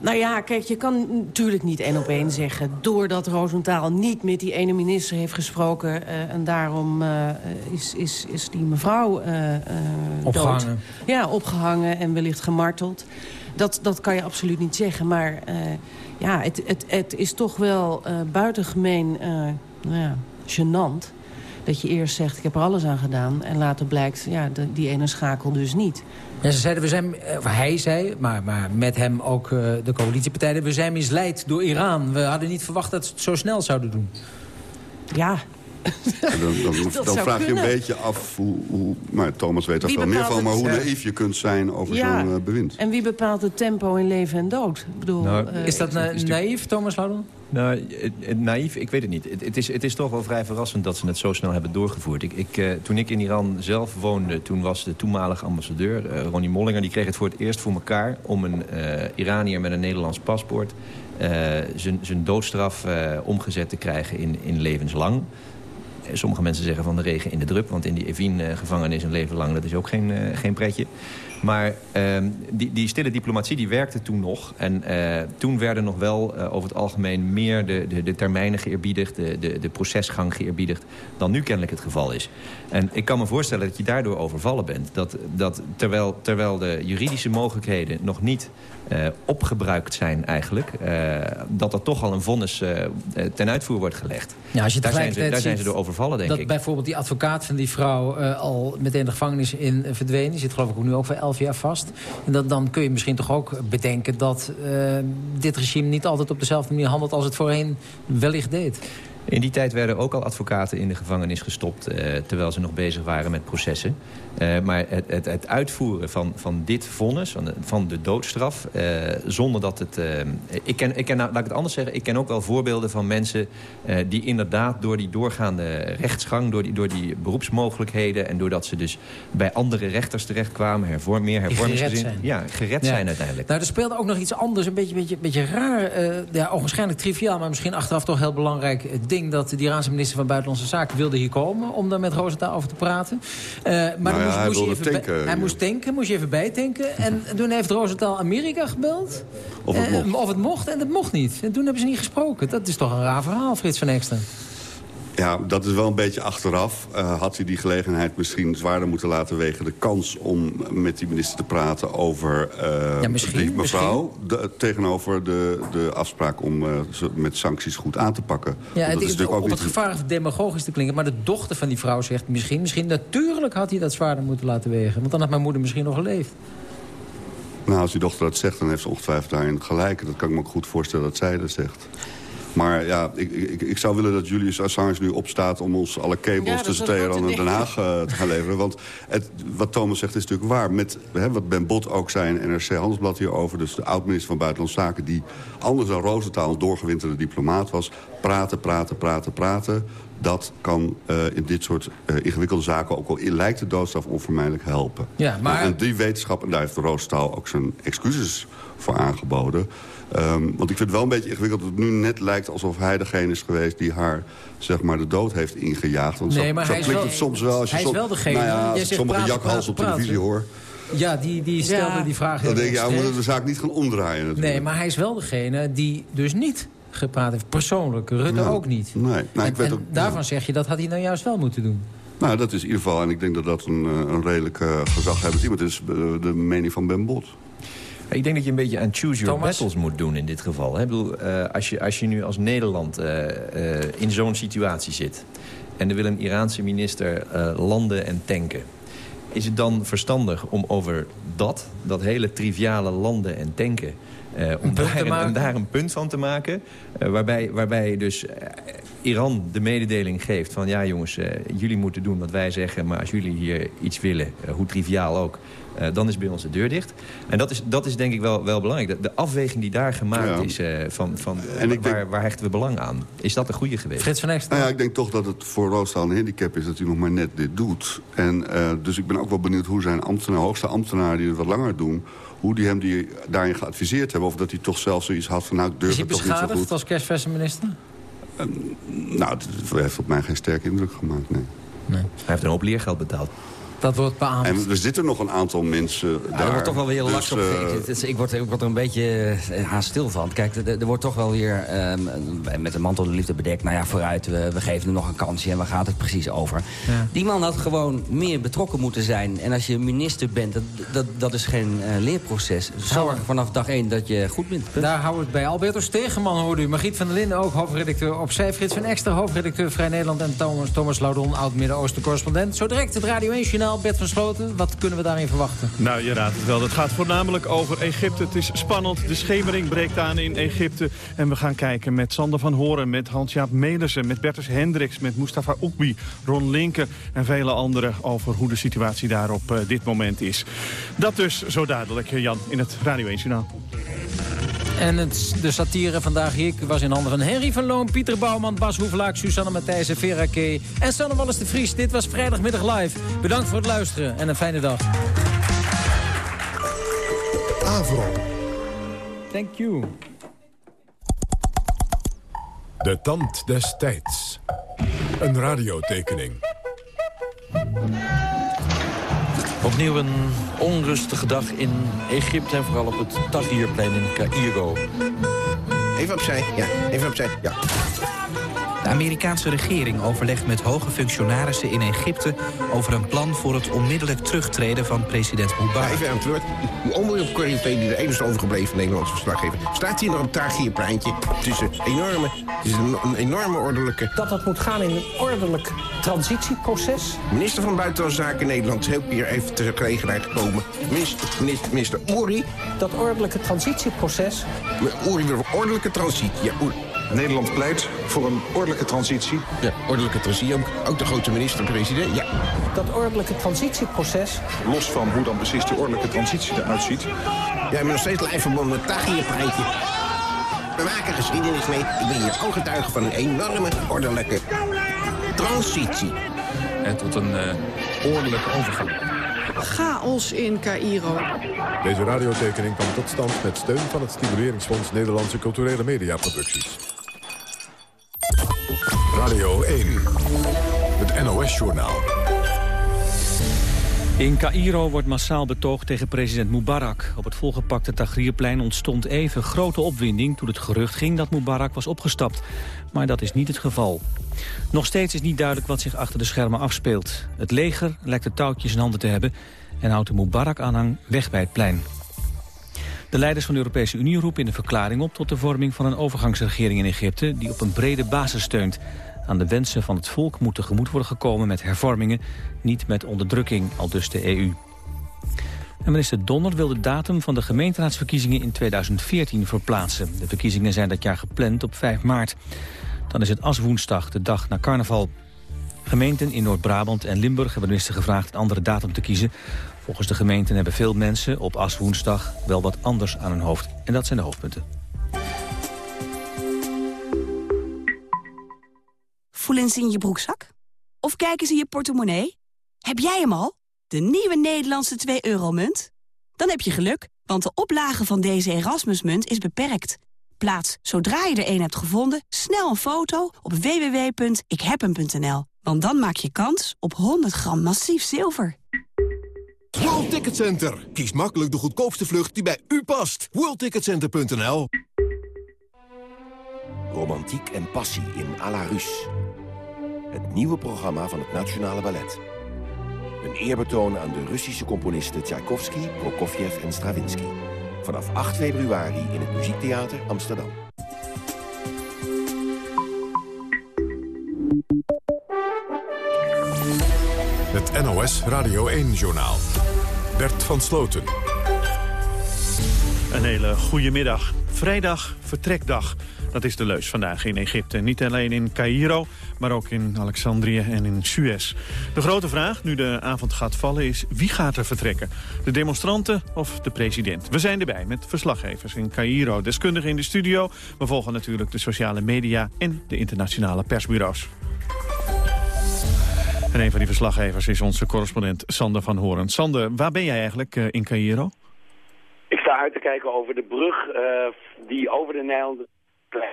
Nou ja, kijk, je kan natuurlijk niet één op één zeggen... doordat Roosentaal niet met die ene minister heeft gesproken... eh, en daarom eh, is, is, is die mevrouw eh, eh, dood. Opgehangen. Ja, opgehangen en wellicht gemarteld. Dat, dat kan je absoluut niet zeggen. Maar eh, ja, het, het, het is toch wel eh, buitengemeen eh, nou ja, gênant... dat je eerst zegt, ik heb er alles aan gedaan... en later blijkt, ja, de- die ene schakel dus niet. Ja, ze zeiden, we zijn, eh, of hij zei, maar, maar met hem ook eh, de coalitiepartijen... we zijn misleid door Iran. We hadden niet verwacht dat ze het zo snel zouden doen. Ja, En Dan, dan, vraag je kunnen. een beetje af hoe... hoe maar Thomas weet daar Wie veel meer van... maar hoe naïef je kunt zijn over Ja. zo'n eh, bewind. en wie bepaalt het tempo in leven en dood? Ik bedoel, Nou, Is dat na- is natuurlijk- naïef, Thomas Loudon? Nou, naïef, ik weet het niet. Het, is, het is toch wel vrij verrassend dat ze het zo snel hebben doorgevoerd. Ik, ik, eh, toen ik in Iran zelf woonde, toen was de toenmalige ambassadeur, eh, Ronnie Mollinger... die kreeg het voor het eerst voor elkaar om een eh Iranier met een Nederlands paspoort... zijn doodstraf omgezet te krijgen in, in levenslang. Sommige mensen zeggen van de regen in de drup. Want in die Evin-gevangenis een leven lang, dat is ook geen, geen pretje. Maar ehm, die, die stille diplomatie die werkte toen nog. En eh, toen werden nog wel eh, over het algemeen meer de, de, de termijnen geëerbiedigd... De, de, de procesgang geëerbiedigd dan nu kennelijk het geval is. En ik kan me voorstellen dat je daardoor overvallen bent. Dat, dat terwijl, terwijl de juridische mogelijkheden nog niet eh, opgebruikt zijn eigenlijk... eh, dat er toch al een vonnis eh, ten uitvoer wordt gelegd. Ja, als je daar, zijn ze, tegelijkertijd daar zijn ze ziet- door overvallen. denk dat ik. bijvoorbeeld die advocaat van die vrouw uh, al meteen de gevangenis in verdwenen. Die zit geloof ik ook nu ook voor elf jaar vast. En dat, dan kun je misschien toch ook bedenken dat uh, dit regime niet altijd op dezelfde manier handelt als het voorheen wellicht deed. In die tijd werden ook al advocaten in de gevangenis gestopt... Uh, terwijl ze nog bezig waren met processen. Uh, maar het, het, het, uitvoeren van, van dit vonnis, van de, van de doodstraf... Uh, zonder dat het... ik ken, ik ken, laat ik het anders zeggen... ik ken ook wel voorbeelden van mensen... die inderdaad door die doorgaande rechtsgang... Door die, door die beroepsmogelijkheden... en doordat ze dus bij andere rechters terechtkwamen... Hervorm, meer hervormingsgezin... Ja, gered ja. zijn uiteindelijk. Nou, er speelde ook nog iets anders. Een beetje, beetje, beetje raar. ja, waarschijnlijk triviaal, maar misschien achteraf toch heel belangrijk ding dat de Iraanse minister van Buitenlandse Zaken wilde hier komen... om daar met Rosenthal over te praten. Uh, maar nou ja, moest, hij, moest even tanken, hij moest tanken, moest je even bijtanken. En toen heeft Rosenthal Amerika gebeld. Of het, mocht. Uh, of het mocht. En dat mocht niet. En toen hebben ze niet gesproken. Dat is toch een raar verhaal, Frits van Ekster. Ja, dat is wel een beetje achteraf. Uh, had hij die gelegenheid misschien zwaarder moeten laten wegen... de kans om met die minister te praten over uh, ja, misschien, die mevrouw... De, tegenover de, de afspraak om uh, met sancties goed aan te pakken. Ja, het is, natuurlijk op ook het niet... gevaar demagogisch te klinken... maar de dochter van die vrouw zegt misschien... misschien natuurlijk had hij dat zwaarder moeten laten wegen. Want dan had mijn moeder misschien nog geleefd. Nou, als die dochter dat zegt, dan heeft ze ongetwijfeld daarin gelijk. Dat kan ik me ook goed voorstellen dat zij dat zegt. Maar ja, ik, ik, ik zou willen dat Julius Assange nu opstaat... om ons alle cables Ja, tussen Teheran en Den Haag uh, te gaan leveren. Want het, wat Thomas zegt is natuurlijk waar. Met hè, wat Ben Bot ook zei in NRC Handelsblad hierover... dus de oud-minister van Buitenlandse Zaken... die anders dan Rosenthal een doorgewinterde diplomaat was... praten, praten, praten, praten... dat kan uh, in dit soort uh, ingewikkelde zaken... ook al lijkt de doodstraf onvermijdelijk helpen. Ja, maar... En die wetenschap, en daar heeft Rosenthal ook zijn excuses voor aangeboden... Um, want ik vind het wel een beetje ingewikkeld dat het nu net lijkt alsof hij degene is geweest die haar zeg maar, de dood heeft ingejaagd. Want nee, zo, maar zo hij klinkt is wel, het soms wel. Als je hij is wel degene. Nou ja, als ik sommige praten, jakhals op praten, televisie hoor. Ja, die, die stelde Ja. die vraag Dan denk je, ja, we moeten de zaak niet gaan omdraaien natuurlijk. Nee, maar hij is wel degene die dus niet gepraat heeft. Persoonlijk. Rutte Ja. ook niet. Nee, nou, en ik weet en ook, daarvan zeg je, dat had hij nou juist wel moeten doen. Nou, dat is in ieder geval, en ik denk dat dat een, eh, een redelijk uh, gezaghebbend iemand is, eh, de mening van Ben Bot. Ik denk dat je een beetje aan choose your Thomas? battles moet doen in dit geval. Ik bedoel, eh, als, je, als je nu als Nederland eh, eh, in zo'n situatie zit... en er wil een Iraanse minister landen en tanken... is het dan verstandig om over dat, dat hele triviale landen en tanken... om daar, een, om daar een punt van te maken... waarbij, waarbij dus Iran de mededeling geeft van... ja jongens, jullie moeten doen wat wij zeggen... maar als jullie hier iets willen, hoe triviaal ook... eh, dan is bij ons de deur dicht. En dat is, dat is denk ik wel, wel belangrijk. De, de afweging die daar gemaakt Ja. is eh, van, van En ik waar, denk- waar hechten we belang aan? Is dat de goede geweest? Frits van Ekster. Nou ja, ik denk toch dat het voor Roostal een handicap is dat hij nog maar net dit doet. En uh, dus ik ben ook wel benieuwd hoe zijn ambtenaar, hoogste ambtenaren die het wat langer doen... hoe die hem die daarin geadviseerd hebben. Of dat hij toch zelf zoiets had van nou, ik durf Is hij het toch niet zo beschadigd goed. als kerstverse minister? Nou, het heeft op mij geen sterke indruk gemaakt, nee. Hij heeft een hoop leergeld betaald. Dat wordt beaamd. En er zitten nog een aantal mensen Ja, daar. er wordt toch wel weer Dus, laks op. eh, ik, ik, word, ik word er een beetje eh, haast stil van. Kijk, er, er wordt toch wel weer ehm, met een mantel de liefde bedekt. Nou ja, vooruit, we, we geven hem nog een kansje. En waar gaat het precies over? Ja. Die man had gewoon meer betrokken moeten zijn. En als je minister bent, dat, dat, dat is geen eh, leerproces. Zorg vanaf dag één dat je goed bent. Punt. Daar houden we het bij. Alberto Stegeman hoorde u. Margriet van der Linden, ook hoofdredacteur opzij. Frits van Ekster, hoofdredacteur Vrij Nederland. En Thomas, Thomas Laudon, oud-Midden-Oosten-correspondent. Zo direct het Radio 1-journaal. Bert van Sloten, wat kunnen we daarin verwachten? Nou, je raadt het wel. Het gaat voornamelijk over Egypte. Het is spannend. De schemering breekt aan in Egypte. En we gaan kijken met Sander van Horen, met Hans-Jaap Melissen... met Bertus Hendricks, met Mustafa Oekbi, Ron Linken... en vele anderen over hoe de situatie daar op eh, dit moment is. Dat dus zo dadelijk, eh, Jan, in het Radio 1 Journaal. En het, de satire vandaag hier was in handen van Henry van Loon, Pieter Bouwman, Bas Hoeflaak, Susanne Matthijssen, Vera K. en Sanne Wallis de Vries. Dit was vrijdagmiddag live. Bedankt voor het luisteren en een fijne dag. Avro. Thank you. De tand des tijds. Een radiotekening. Opnieuw een onrustige dag in Egypte en vooral op het Tahrirplein in Cairo. Even opzij, ja. Even opzij, ja. De Amerikaanse regering overlegt met hoge functionarissen in Egypte... over een plan voor het onmiddellijk terugtreden van president Mubarak. even aan het woord. Uw omroep Corrie die de enige overgebleven Nederlandse verslaggever... staat hier nog op Tahrirpleintje tussen enorme... Het is een, een enorme ordelijke... Dat het moet gaan in een ordelijk transitieproces. Minister van Buitenlandse Zaken Nederland is hier even ter gelegenheid gekomen. Minister, minister. Dat ordelijke transitieproces... Uri wil een ordelijke transitie. Ja, Uri. Nederland pleit voor een ordelijke transitie. Ja, ordelijke transitie. Ook, ook de grote minister-president, ja. Dat ordelijke transitieproces... Los van hoe dan precies die ordelijke transitie eruit ziet. Jij bent nog steeds lijfverbond met Tahrirpleintje. We maken geschiedenis mee. Ik ben hier ooggetuige van een enorme ordelijke transitie. En tot een uh, ordelijke overgang. Chaos in Cairo. Deze radiotekening kwam tot stand met steun van het Stimuleringsfonds Nederlandse Culturele Mediaproducties. Radio 1, het NOS-journaal. In Cairo wordt massaal betoogd tegen president Mubarak. Op het volgepakte Tahrirplein ontstond even grote opwinding... toen het gerucht ging dat Mubarak was opgestapt. Maar dat is niet het geval. Nog steeds is niet duidelijk wat zich achter de schermen afspeelt. Het leger lijkt de touwtjes in handen te hebben... en houdt de Mubarak-aanhang weg bij het plein. De leiders van de Europese Unie roepen in een verklaring op... tot de vorming van een overgangsregering in Egypte... die op een brede basis steunt. Aan de wensen van het volk moet tegemoet worden gekomen met hervormingen... niet met onderdrukking, al dus de EU. Minister Donner wil de datum van de gemeenteraadsverkiezingen in 2014 verplaatsen. De verkiezingen zijn dat jaar gepland op 5 maart. Dan is het aswoensdag, de dag na carnaval. Gemeenten in Noord-Brabant en Limburg hebben minister gevraagd een andere datum te kiezen. Volgens de gemeenten hebben veel mensen op aswoensdag wel wat anders aan hun hoofd. En dat zijn de hoofdpunten. Voelen ze in je broekzak? Of kijken ze in je portemonnee? Heb jij hem al? De nieuwe Nederlandse 2-euro-munt? Dan heb je geluk, want de oplage van deze Erasmusmunt is beperkt. Plaats, zodra je er een hebt gevonden, snel een foto op www.ikhebhem.nl. Want dan maak je kans op 100 gram massief zilver. World Ticket Center. Kies makkelijk de goedkoopste vlucht die bij u past. WorldTicketCenter.nl Romantiek en passie in à la. Het nieuwe programma van het Nationale Ballet. Een eerbetoon aan de Russische componisten Tchaikovsky, Prokofjev en Stravinsky. Vanaf 8 februari in het Muziektheater Amsterdam. Het NOS Radio 1-journaal. Bert van Sloten. Een hele goede middag. Vrijdag, vertrekdag. Dat is de leus vandaag in Egypte. Niet alleen in Cairo, maar ook in Alexandrië en in Suez. De grote vraag, nu de avond gaat vallen, is wie gaat er vertrekken? De demonstranten of de president? We zijn erbij met verslaggevers in Cairo, deskundigen in de studio. We volgen natuurlijk de sociale media en de internationale persbureaus. En een van die verslaggevers is onze correspondent Sander van Horen. Sander, waar ben jij eigenlijk uh, in Cairo? Ik sta uit te kijken over de brug uh, die over de Nijl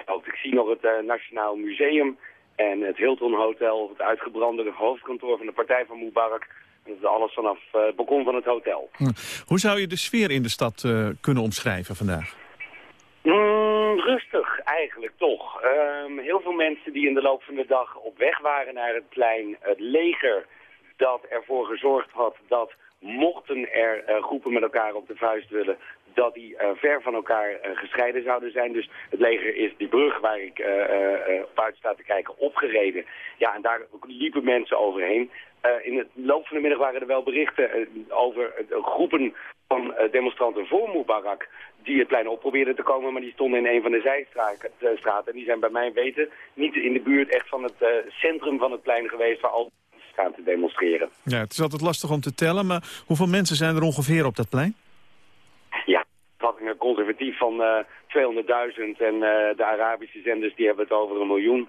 loopt. Ik zie nog het uh, Nationaal Museum en het Hilton Hotel, het uitgebrande hoofdkantoor van de partij van Mubarak. Dat is alles vanaf het balkon van het hotel. Hm. Hoe zou je de sfeer in de stad kunnen omschrijven vandaag? Mm, rustig eigenlijk toch. Um, heel veel mensen die in de loop van de dag op weg waren naar het plein. Het leger dat ervoor gezorgd had dat mochten er uh, groepen met elkaar op de vuist willen, dat die uh, ver van elkaar uh, gescheiden zouden zijn. Dus het leger is die brug waar ik op uit sta te kijken opgereden. Ja, en daar liepen mensen overheen. in het loop van de middag waren er wel berichten over groepen van demonstranten voor Mubarak die het plein op probeerden te komen, maar die stonden in een van de zijstraten. En die zijn bij mij weten niet in de buurt echt van het centrum van het plein geweest waar al staan te demonstreren. Ja, het is altijd lastig om te tellen, maar hoeveel mensen zijn er ongeveer op dat plein? Ja, een conservatief van uh, 200.000 en uh, de Arabische zenders die hebben het over een miljoen.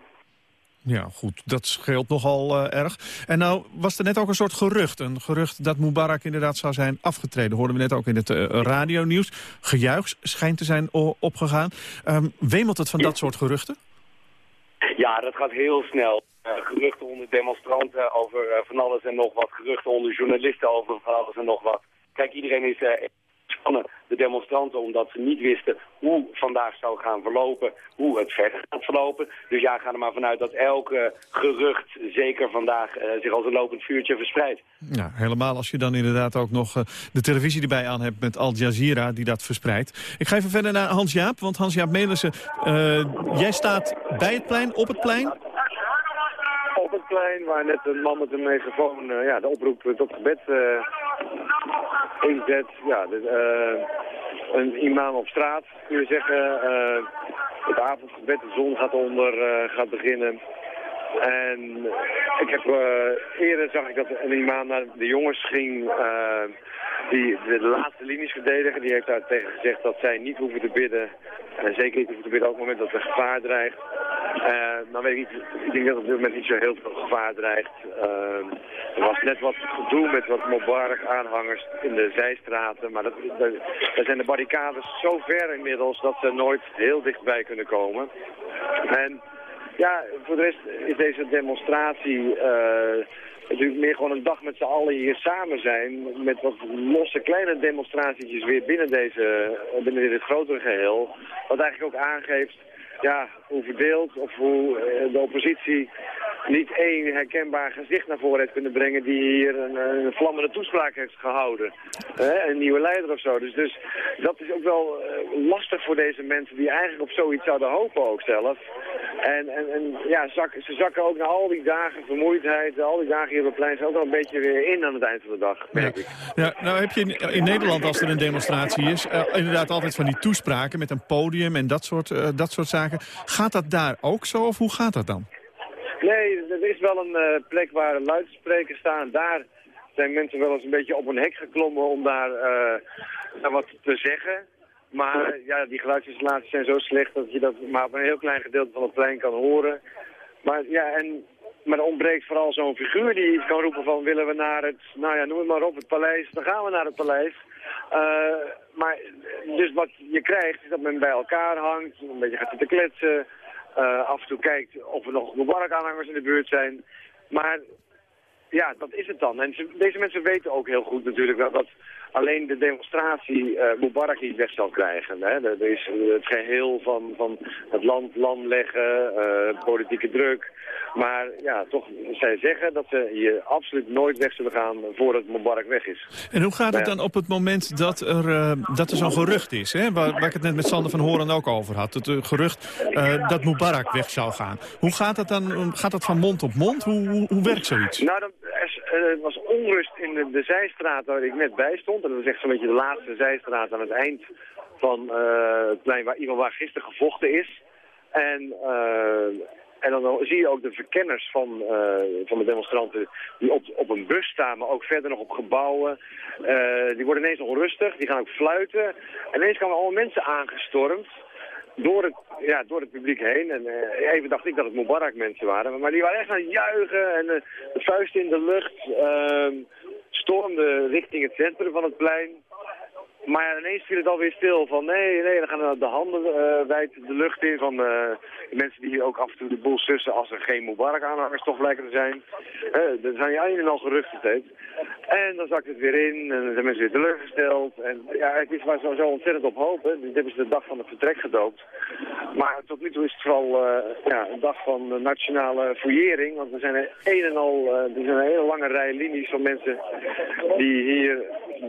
Ja, goed. Dat scheelt nogal uh, erg. En nou was er net ook een soort gerucht. Een gerucht dat Mubarak inderdaad zou zijn afgetreden. Hoorden we net ook in het uh, radionieuws. Gejuich schijnt te zijn opgegaan. Um, wemelt het van dat soort geruchten? Ja, dat gaat heel snel. Uh, geruchten onder demonstranten over van alles en nog wat. Geruchten onder journalisten over van alles en nog wat. Kijk, iedereen is ontspannen, de demonstranten, omdat ze niet wisten hoe vandaag zou gaan verlopen, hoe het verder gaat verlopen. Dus ja, ga er maar vanuit dat elke gerucht zeker vandaag zich als een lopend vuurtje verspreidt. Ja, helemaal als je dan inderdaad ook nog de televisie erbij aan hebt met Al Jazeera die dat verspreidt. Ik ga even verder naar Hans-Jaap, want Hans-Jaap Melissen, uh, jij staat bij het plein, op het plein? Waar net een man met een megafoon ja, de oproep tot gebed inzet. Ja, de, een imam op straat, kun je zeggen. het avondgebed, de zon gaat onder, gaat beginnen. En ik heb, uh, eerder zag ik dat een imam naar de jongens ging uh, die de laatste linies verdedigen. Die heeft daar tegen gezegd dat zij niet hoeven te bidden. En zeker niet hoeven te bidden op het moment dat er gevaar dreigt. Uh, dan weet ik niet, ik denk dat op dit moment niet zo heel veel gevaar dreigt. er was net wat gedoe met wat Mubarak-aanhangers in de zijstraten. Maar dat, zijn de barricades zo ver inmiddels dat ze nooit heel dichtbij kunnen komen. En ja, voor de rest is deze demonstratie natuurlijk meer gewoon een dag met z'n allen hier samen zijn. Met wat losse kleine demonstratietjes weer binnen, deze, binnen dit grotere geheel. Wat eigenlijk ook aangeeft ja, hoe verdeeld of hoe uh, de oppositie niet één herkenbaar gezicht naar voren heeft kunnen brengen die hier een, een vlammende toespraak heeft gehouden. een nieuwe leider of zo. Dus, dus dat is ook wel uh, lastig voor deze mensen die eigenlijk op zoiets zouden hopen ook zelf. En, en, en ja, zak, ze zakken ook na al die dagen vermoeidheid, al die dagen hier op het plein, ze ook wel een beetje weer in aan het eind van de dag, merk ja. ik. Ja, nou heb je in, in, Nederland, als er een demonstratie is, uh, inderdaad altijd van die toespraken met een podium en dat soort, uh, dat soort zaken. Gaat dat daar ook zo of hoe gaat dat dan? Nee, er is wel een uh, plek waar luidsprekers staan. Daar zijn mensen wel eens een beetje op een hek geklommen om daar uh, wat te zeggen. Maar ja, die geluidsinstallaties zijn zo slecht dat je dat maar op een heel klein gedeelte van het plein kan horen. Maar ja, en, maar er ontbreekt vooral zo'n figuur die kan roepen van willen we naar het, nou ja, noem het maar op, het paleis. Dan gaan we naar het paleis. Uh, maar dus wat je krijgt is dat men bij elkaar hangt, een beetje gaat zitten kletsen. Uh, af en toe kijkt of er nog Mubarak-aanhangers in de buurt zijn. Maar ja, dat is het dan. En ze, deze mensen weten ook heel goed natuurlijk dat, dat alleen de demonstratie uh, Mubarak niet weg zal krijgen. Hè. Er is het geheel van, van het land lam leggen, uh, politieke druk. Maar ja, toch, zij zeggen dat ze hier absoluut nooit weg zullen gaan voordat Mubarak weg is. En hoe gaat het dan op het moment dat er, uh, dat er zo'n gerucht is? Hè? Waar, waar, ik het net met Sander van Horen ook over had. Het gerucht dat Mubarak weg zou gaan. Hoe gaat dat dan? Gaat dat van mond op mond? Hoe, hoe, hoe werkt zoiets? Nou, dan, er was onrust in de, zijstraat waar ik net bij stond. Dat was echt zo'n beetje de laatste zijstraat aan het eind van uh, het plein waar, iemand waar gisteren gevochten is. En, uh, en dan zie je ook de verkenners van, van de demonstranten die op, op een bus staan, maar ook verder nog op gebouwen. die worden ineens onrustig, die gaan ook fluiten. En ineens komen allemaal mensen aangestormd door het, ja, door het publiek heen. En uh, even dacht ik dat het Mubarak mensen waren. Maar die waren echt aan het juichen en uh, de vuist in de lucht. Uh, stormden richting het centrum van het plein. Maar ineens viel het alweer stil van nee, nee, dan gaan de handen uh, wijd de lucht in van uh, de mensen die hier ook af en toe de boel sussen als er geen Mubarak-aanhangers toch blijken te zijn. Uh, er zijn een en al geruchten steeds. En dan zakt het weer in en dan zijn mensen weer teleurgesteld. En ja, het is waar zo, zo ontzettend op hopen. Dit hebben ze de dag van het vertrek gedoopt. Maar tot nu toe is het vooral ja, een dag van nationale fouillering. Want er zijn er een en al, er zijn een hele lange rij linies van mensen die hier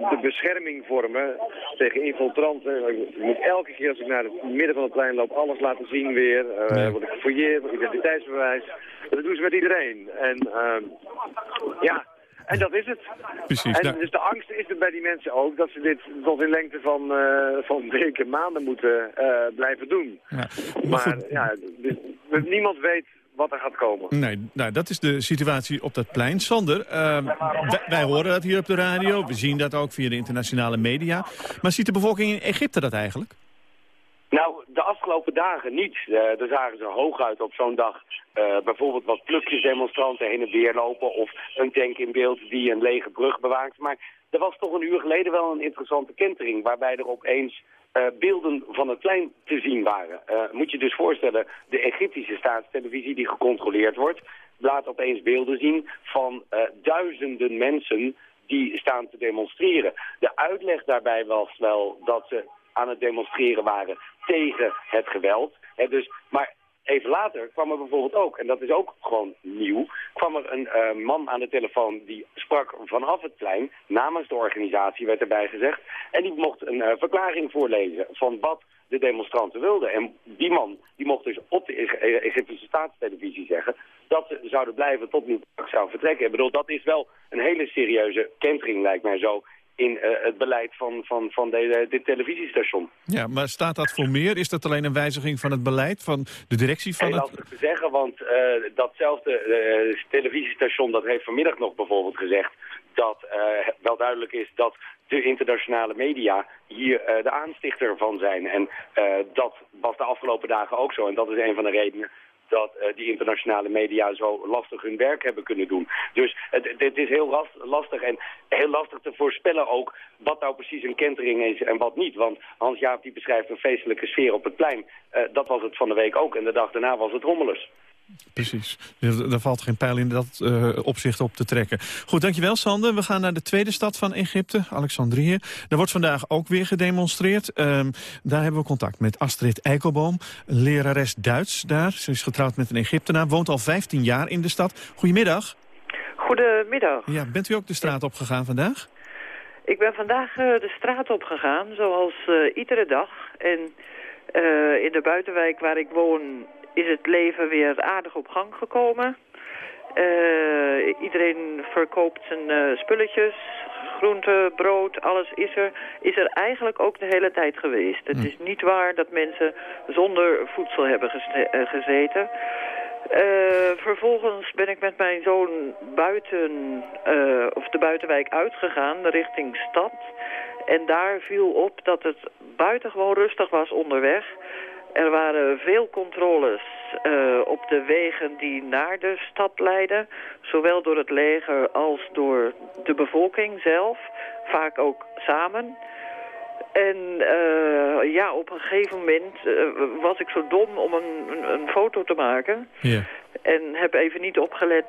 de bescherming vormen tegen infiltranten. Je moet elke keer als ik naar het midden van het plein loop alles laten zien weer. Uh, nee. Word ik gefouilleerd, identiteitsbewijs. Dat doen ze met iedereen. En uh, ja, en dat is het. Precies. En dus de angst is er bij die mensen ook dat ze dit tot in lengte van, uh, van weken, maanden moeten uh, blijven doen. Ja. Maar, maar ja, dus, niemand weet wat er gaat komen. Nee, nou, dat is de situatie op dat plein. Sander, uh, wij, horen dat hier op de radio. We zien dat ook via de internationale media. Maar ziet de bevolking in Egypte dat eigenlijk? Nou, de afgelopen dagen niet. Uh, daar zagen ze hooguit op zo'n dag uh, bijvoorbeeld wat plukjesdemonstranten heen en weer lopen... of een tank in beeld die een lege brug bewaakt. Maar er was toch een uur geleden wel een interessante kentering... waarbij er opeens uh, beelden van het plein te zien waren. Uh, moet je dus voorstellen, de Egyptische staatstelevisie die gecontroleerd wordt... laat opeens beelden zien van uh, duizenden mensen die staan te demonstreren. De uitleg daarbij was wel dat ze aan het demonstreren waren tegen het geweld. dus, maar even later kwam er bijvoorbeeld ook, en dat is ook gewoon nieuw, kwam er een uh, man aan de telefoon die sprak vanaf het plein, namens de organisatie werd erbij gezegd, en die mocht een uh, verklaring voorlezen van wat de demonstranten wilden. En die man die mocht dus op de Egyptische staatstelevisie zeggen dat ze zouden blijven tot Mubarak zou vertrekken. Ik bedoel, dat is wel een hele serieuze kentering, lijkt mij zo, in uh, het beleid van, van, van de, dit televisiestation. Ja, maar staat dat voor meer? Is dat alleen een wijziging van het beleid, van de directie van Heel het... lastig te zeggen, want uh, datzelfde uh, televisiestation dat heeft vanmiddag nog bijvoorbeeld gezegd dat wel duidelijk is dat de internationale media hier de aanstichter van zijn. En dat was de afgelopen dagen ook zo. En dat is een van de redenen dat uh, die internationale media zo lastig hun werk hebben kunnen doen. Dus het, het is heel lastig en heel lastig te voorspellen ook wat nou precies een kentering is en wat niet. Want Hans-Jaap die beschrijft een feestelijke sfeer op het plein. Uh, dat was het van de week ook en de dag daarna was het rommelus. Precies. Er valt geen pijl in dat uh, opzicht op te trekken. Goed, dankjewel Sander. We gaan naar de tweede stad van Egypte, Alexandrië. Daar wordt vandaag ook weer gedemonstreerd. Um, daar hebben we contact met Astrid Eikelboom, lerares Duits daar. Ze is getrouwd met een Egyptenaar, woont al 15 jaar in de stad. Goedemiddag. Goedemiddag. Ja, bent u ook de straat opgegaan vandaag? Ik ben vandaag uh, de straat opgegaan, zoals uh, iedere dag. En in de buitenwijk waar ik woon is het leven weer aardig op gang gekomen. Uh, iedereen verkoopt zijn uh, spulletjes, groente, brood, alles is er. Is er eigenlijk ook de hele tijd geweest. Het hm. is niet waar dat mensen zonder voedsel hebben uh, gezeten. vervolgens ben ik met mijn zoon buiten, of de buitenwijk uitgegaan, richting stad. En daar viel op dat het buitengewoon rustig was onderweg. Er waren veel controles uh, op de wegen die naar de stad leiden. Zowel door het leger als door de bevolking zelf. Vaak ook samen. En uh, ja, op een gegeven moment uh, was ik zo dom om een, een, een foto te maken. Yeah. En heb even niet opgelet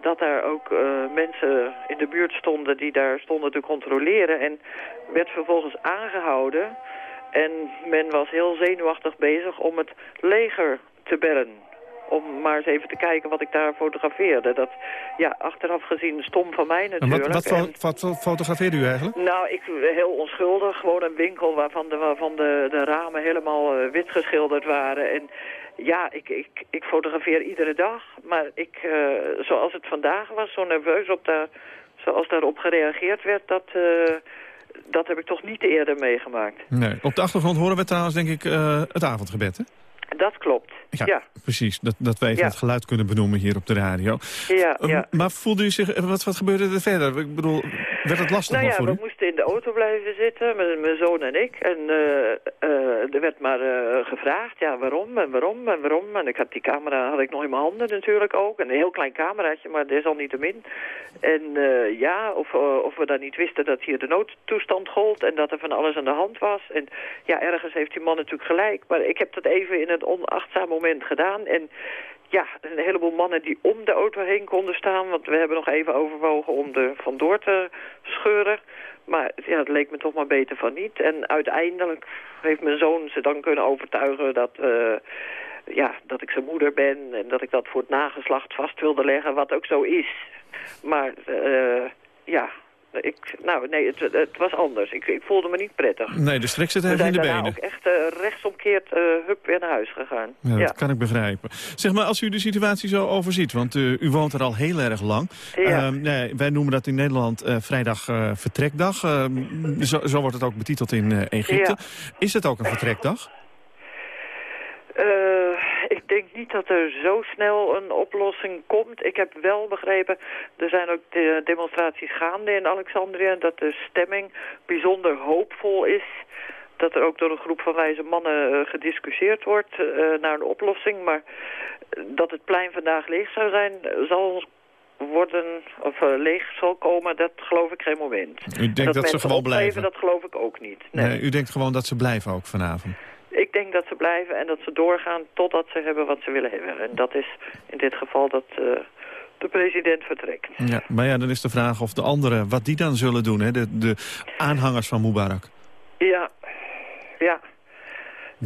dat daar ook mensen in de buurt stonden die daar stonden te controleren. En werd vervolgens aangehouden... En men was heel zenuwachtig bezig om het leger te bellen. Om maar eens even te kijken wat ik daar fotografeerde. Dat, ja, achteraf gezien stom van mij natuurlijk. En wat, wat, wat, wat fotografeerde u eigenlijk? Nou, ik heel onschuldig. Gewoon een winkel waarvan de, waarvan de, de ramen helemaal uh, wit geschilderd waren. En ja, ik, ik, ik fotografeer iedere dag. Maar ik, uh, zoals het vandaag was, zo nerveus op de, zoals daarop gereageerd werd, dat... Uh, dat heb ik toch niet eerder meegemaakt. Nee. Op de achtergrond horen we trouwens denk ik uh, het avondgebed, hè? Dat klopt, ja. ja. Precies, dat, dat wij even het geluid kunnen benoemen hier op de radio. Ja, um, ja. Maar voelde u zich, wat, wat gebeurde er verder? Ik bedoel, werd het lastig nou ja, voor we u? moesten in de auto blijven zitten, met mijn zoon en ik. En uh, uh, er werd maar uh, gevraagd, ja, waarom en waarom en waarom. En ik had die camera had ik nog in mijn handen natuurlijk ook. Een heel klein cameraatje, maar desalniettemin. En ja, of, of we dan niet wisten dat hier de noodtoestand gold en dat er van alles aan de hand was. En ja, ergens heeft die man natuurlijk gelijk. Maar ik heb dat even in het onachtzaam moment gedaan. En ja, een heleboel mannen die om de auto heen konden staan. Want we hebben nog even overwogen om er vandoor te scheuren. Maar ja, het leek me toch maar beter van niet. En uiteindelijk heeft mijn zoon ze dan kunnen overtuigen dat, uh, ja, dat ik zijn moeder ben. En dat ik dat voor het nageslacht vast wilde leggen, wat ook zo is. Maar uh, ja, ik, nou, nee, het, het was anders. Ik, ik, voelde me niet prettig. Nee, de strek zit even in de benen. We zijn ook echt uh, rechtsomkeerd uh, hup weer naar huis gegaan. Ja, dat kan ik begrijpen. Zeg maar, als u de situatie zo overziet, want uh, u woont er al heel erg lang. Ja. nee, wij noemen dat in Nederland vrijdag vertrekdag. Ehm, zo, zo, wordt het ook betiteld in Egypte. Ja. Is het ook een vertrekdag? Ik denk niet dat er zo snel een oplossing komt. Ik heb wel begrepen, er zijn ook de demonstraties gaande in Alexandrië... dat de stemming bijzonder hoopvol is dat er ook door een groep van wijze mannen uh, gediscussieerd wordt uh, naar een oplossing. Maar dat het plein vandaag leeg zou zijn, zal worden of uh, leeg zal komen, dat geloof ik geen moment. U denkt dat, ze gewoon blijven? Dat geloof ik ook niet. Nee. nee. u denkt gewoon dat ze blijven ook vanavond? Ik denk dat ze blijven en dat ze doorgaan totdat ze hebben wat ze willen hebben. En dat is in dit geval dat uh, de president vertrekt. Ja, maar ja, dan is de vraag of de anderen, wat die dan zullen doen, hè? De, de aanhangers van Mubarak. Ja, ja.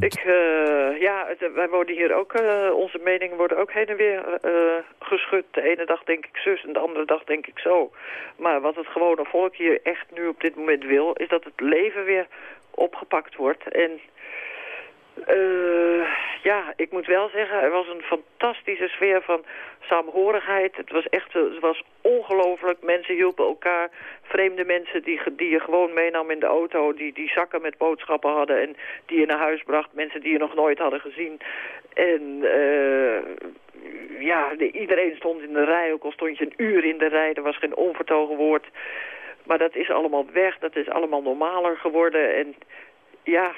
Ik, uh, ja, het, wij worden hier ook, uh, onze meningen worden ook heen en weer uh, geschud. De ene dag denk ik zus en de andere dag denk ik zo. Maar wat het gewone volk hier echt nu op dit moment wil, is dat het leven weer opgepakt wordt. En uh, ja, ik moet wel zeggen, er was een fantastische sfeer van saamhorigheid. Het was echt het was ongelooflijk. Mensen hielpen elkaar. Vreemde mensen die, die je gewoon meenam in de auto. Die, die zakken met boodschappen hadden en die je naar huis bracht. Mensen die je nog nooit hadden gezien. En uh, ja, iedereen stond in de rij. Ook al stond je een uur in de rij. Er was geen onvertogen woord. Maar dat is allemaal weg. Dat is allemaal normaler geworden. En ja,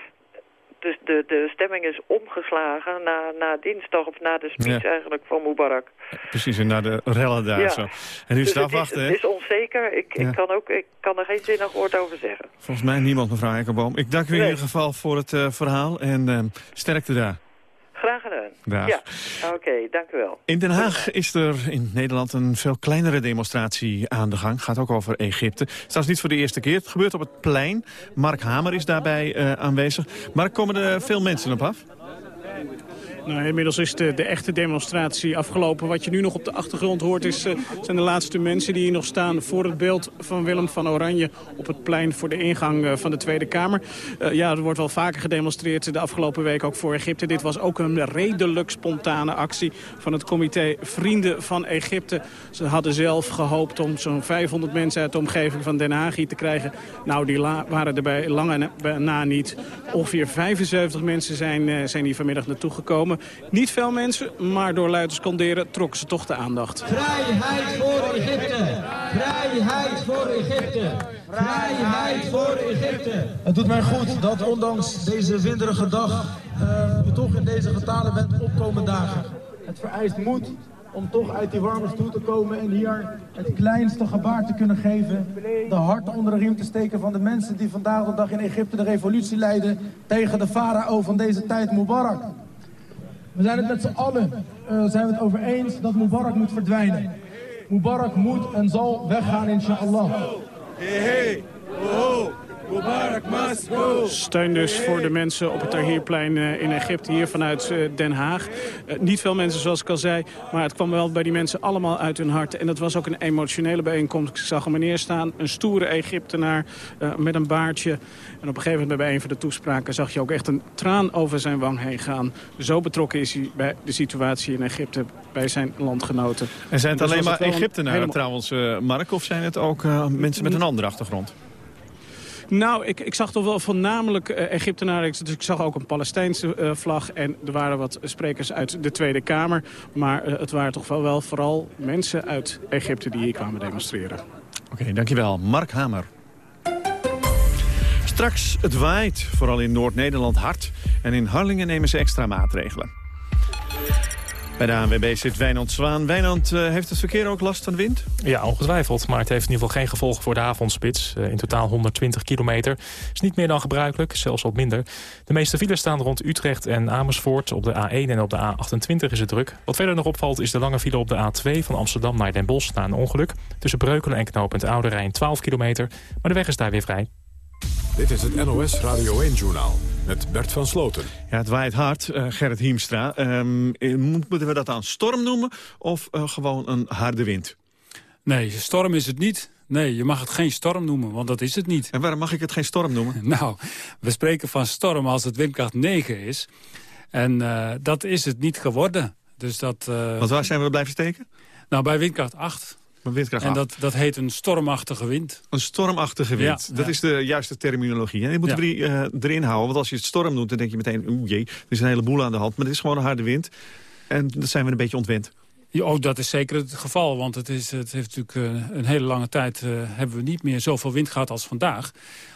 dus de, de stemming is omgeslagen na, na dinsdag of na de speech eigenlijk van Mubarak. Precies, en na de rellen daar ja. zo. En nu is dus het afwachten, Het is, onzeker. Ik, ik, kan ook, ik kan er geen zinnig woord over zeggen. Volgens mij niemand, mevrouw Eikenboom. Ik dank u in ieder geval voor het uh, verhaal en uh, sterkte daar. Graag gedaan. Dag. Ja, oké, okay, dank u wel. In Den Haag is er in Nederland een veel kleinere demonstratie aan de gang. Gaat ook over Egypte. Het is niet voor de eerste keer. Het gebeurt op het plein. Mark Hamer is daarbij uh, aanwezig. Mark, komen er veel mensen op af? Nou, inmiddels is de, echte demonstratie afgelopen. Wat je nu nog op de achtergrond hoort is, uh, zijn de laatste mensen die hier nog staan... voor het beeld van Willem van Oranje op het plein voor de ingang uh, van de Tweede Kamer. Uh, ja, er wordt wel vaker gedemonstreerd de afgelopen week ook voor Egypte. Dit was ook een redelijk spontane actie van het comité Vrienden van Egypte. Ze hadden zelf gehoopt om zo'n 500 mensen uit de omgeving van Den Haag hier te krijgen. Nou, die waren er bij lange na niet. Ongeveer 75 mensen zijn, zijn hier vanmiddag naartoe gekomen. Niet veel mensen, maar door luid te scanderen trokken ze toch de aandacht. Vrijheid voor Egypte! Vrijheid voor Egypte! Vrijheid voor Egypte! Het doet mij goed dat ondanks deze winderige dag... Uh, je toch in deze getalen bent opkomende dagen. Het vereist moed om toch uit die warme stoel te komen en hier het kleinste gebaar te kunnen geven. De hart onder de riem te steken van de mensen die vandaag de dag in Egypte de revolutie leiden tegen de farao van deze tijd, Mubarak. We zijn het met z'n allen uh, zijn we het over eens dat Mubarak moet verdwijnen. Mubarak moet en zal weggaan, inshallah. Hey, hey. Steun dus voor de mensen op het Tahrirplein uh, in Egypte, hier vanuit uh, Den Haag. Uh, niet veel mensen, zoals ik al zei, maar het kwam wel bij die mensen allemaal uit hun hart. En dat was ook een emotionele bijeenkomst. Ik zag een meneer staan, een stoere Egyptenaar met een baardje. En op een gegeven moment bij een van de toespraken zag je ook echt een traan over zijn wang heen gaan. Zo betrokken is hij bij de situatie in Egypte, bij zijn landgenoten. En zijn het dus alleen maar Egyptenaren helemaal- trouwens, Mark? Of zijn het ook uh, mensen met een andere achtergrond? Nou, ik, ik zag toch wel voornamelijk uh, Egyptenaren. Dus ik zag ook een Palestijnse uh, vlag. En er waren wat sprekers uit de Tweede Kamer. Maar uh, het waren toch wel, wel vooral mensen uit Egypte die hier kwamen demonstreren. Oké, okay, dankjewel. Mark Hamer. Straks, het waait, vooral in Noord-Nederland hard. En in Harlingen nemen ze extra maatregelen. Bij de ANWB zit Wijnand Zwaan. Wijnand, uh, heeft het verkeer ook last van wind? Ja, ongetwijfeld. Maar het heeft in ieder geval geen gevolgen voor de avondspits. Uh, in totaal 120 kilometer. Is niet meer dan gebruikelijk, zelfs wat minder. De meeste files staan rond Utrecht en Amersfoort. Op de A1 en op de A28 is het druk. Wat verder nog opvalt is de lange file op de A2 van Amsterdam naar Den Bosch na een ongeluk. Tussen Breukelen en knooppunt Oude Rijn 12 kilometer. Maar de weg is daar weer vrij. Dit is het NOS Radio 1-journaal met Bert van Sloten. Ja, het waait hard, uh, Gerrit Hiemstra. Um, moeten we dat dan storm noemen of uh, gewoon een harde wind? Nee, storm is het niet. Nee, je mag het geen storm noemen, want dat is het niet. En waarom mag ik het geen storm noemen? nou, we spreken van storm als het windkracht 9 is. En uh, dat is het niet geworden. Dus dat, Want waar zijn we blijven steken? Nou, bij windkracht 8. Windkracht en dat, dat heet een stormachtige wind. Een stormachtige wind. Ja, dat ja. is de juiste terminologie. En die moeten ja. we uh, erin houden. Want als je het storm noemt, dan denk je meteen... oeh jee, er is een heleboel aan de hand. Maar het is gewoon een harde wind. En dat zijn we een beetje ontwend. Ja, oh, dat is zeker het geval. Want het, is, het heeft natuurlijk uh, een hele lange tijd... Uh, hebben we niet meer zoveel wind gehad als vandaag.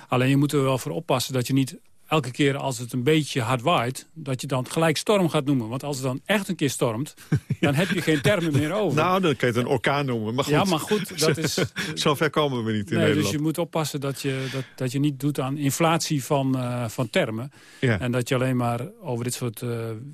Alleen je moet er wel voor oppassen dat je niet elke keer als het een beetje hard waait... dat je dan gelijk storm gaat noemen. Want als het dan echt een keer stormt, dan heb je geen termen meer over. Nou, dan kan je het een orkaan noemen. Maar goed, Ja, maar goed, dat is... Zo ver komen we niet in nee, Nederland. dus je moet oppassen dat je, dat, dat je niet doet aan inflatie van, eh, van termen. Ja. En dat je alleen maar over dit soort eh,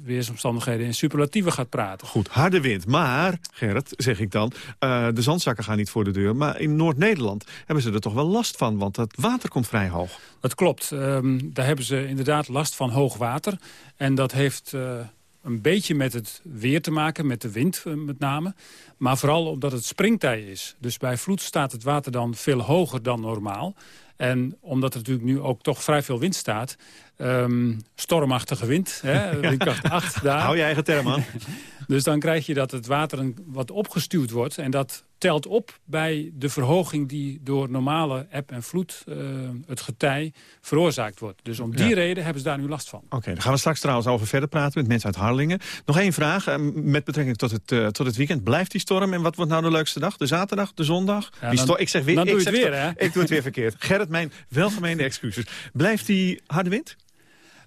weersomstandigheden in superlatieven gaat praten. Goed, harde wind. Maar, Gerrit, zeg ik dan, eh, de zandzakken gaan niet voor de deur. Maar in Noord-Nederland hebben ze er toch wel last van, want het water komt vrij hoog. Dat klopt. Ehm, daar hebben ze inderdaad last van hoog water. En dat heeft eh, een beetje met het weer te maken, met de wind eh, met name. Maar vooral omdat het springtij is. Dus bij vloed staat het water dan veel hoger dan normaal. En omdat er natuurlijk nu ook toch vrij veel wind staat... ehm, stormachtige wind, hè, windkracht 8 daar. Hou je eigen term aan. Dus dan krijg je dat het water een, wat opgestuwd wordt. En dat telt op bij de verhoging die door normale eb en vloed... eh, het getij veroorzaakt wordt. Dus om die Ja. reden hebben ze daar nu last van. Oké, daar gaan we straks trouwens over verder praten met mensen uit Harlingen. Nog één vraag eh, met betrekking tot het, eh, tot het weekend. Blijft die storm en wat wordt nou de leukste dag? De zaterdag, de zondag? Ja, die dan- sto- ik zeg weer, dan ik doe het weer, hè? Ik doe het weer verkeerd. Gerrit, mijn welgemeende excuses. Blijft die harde wind?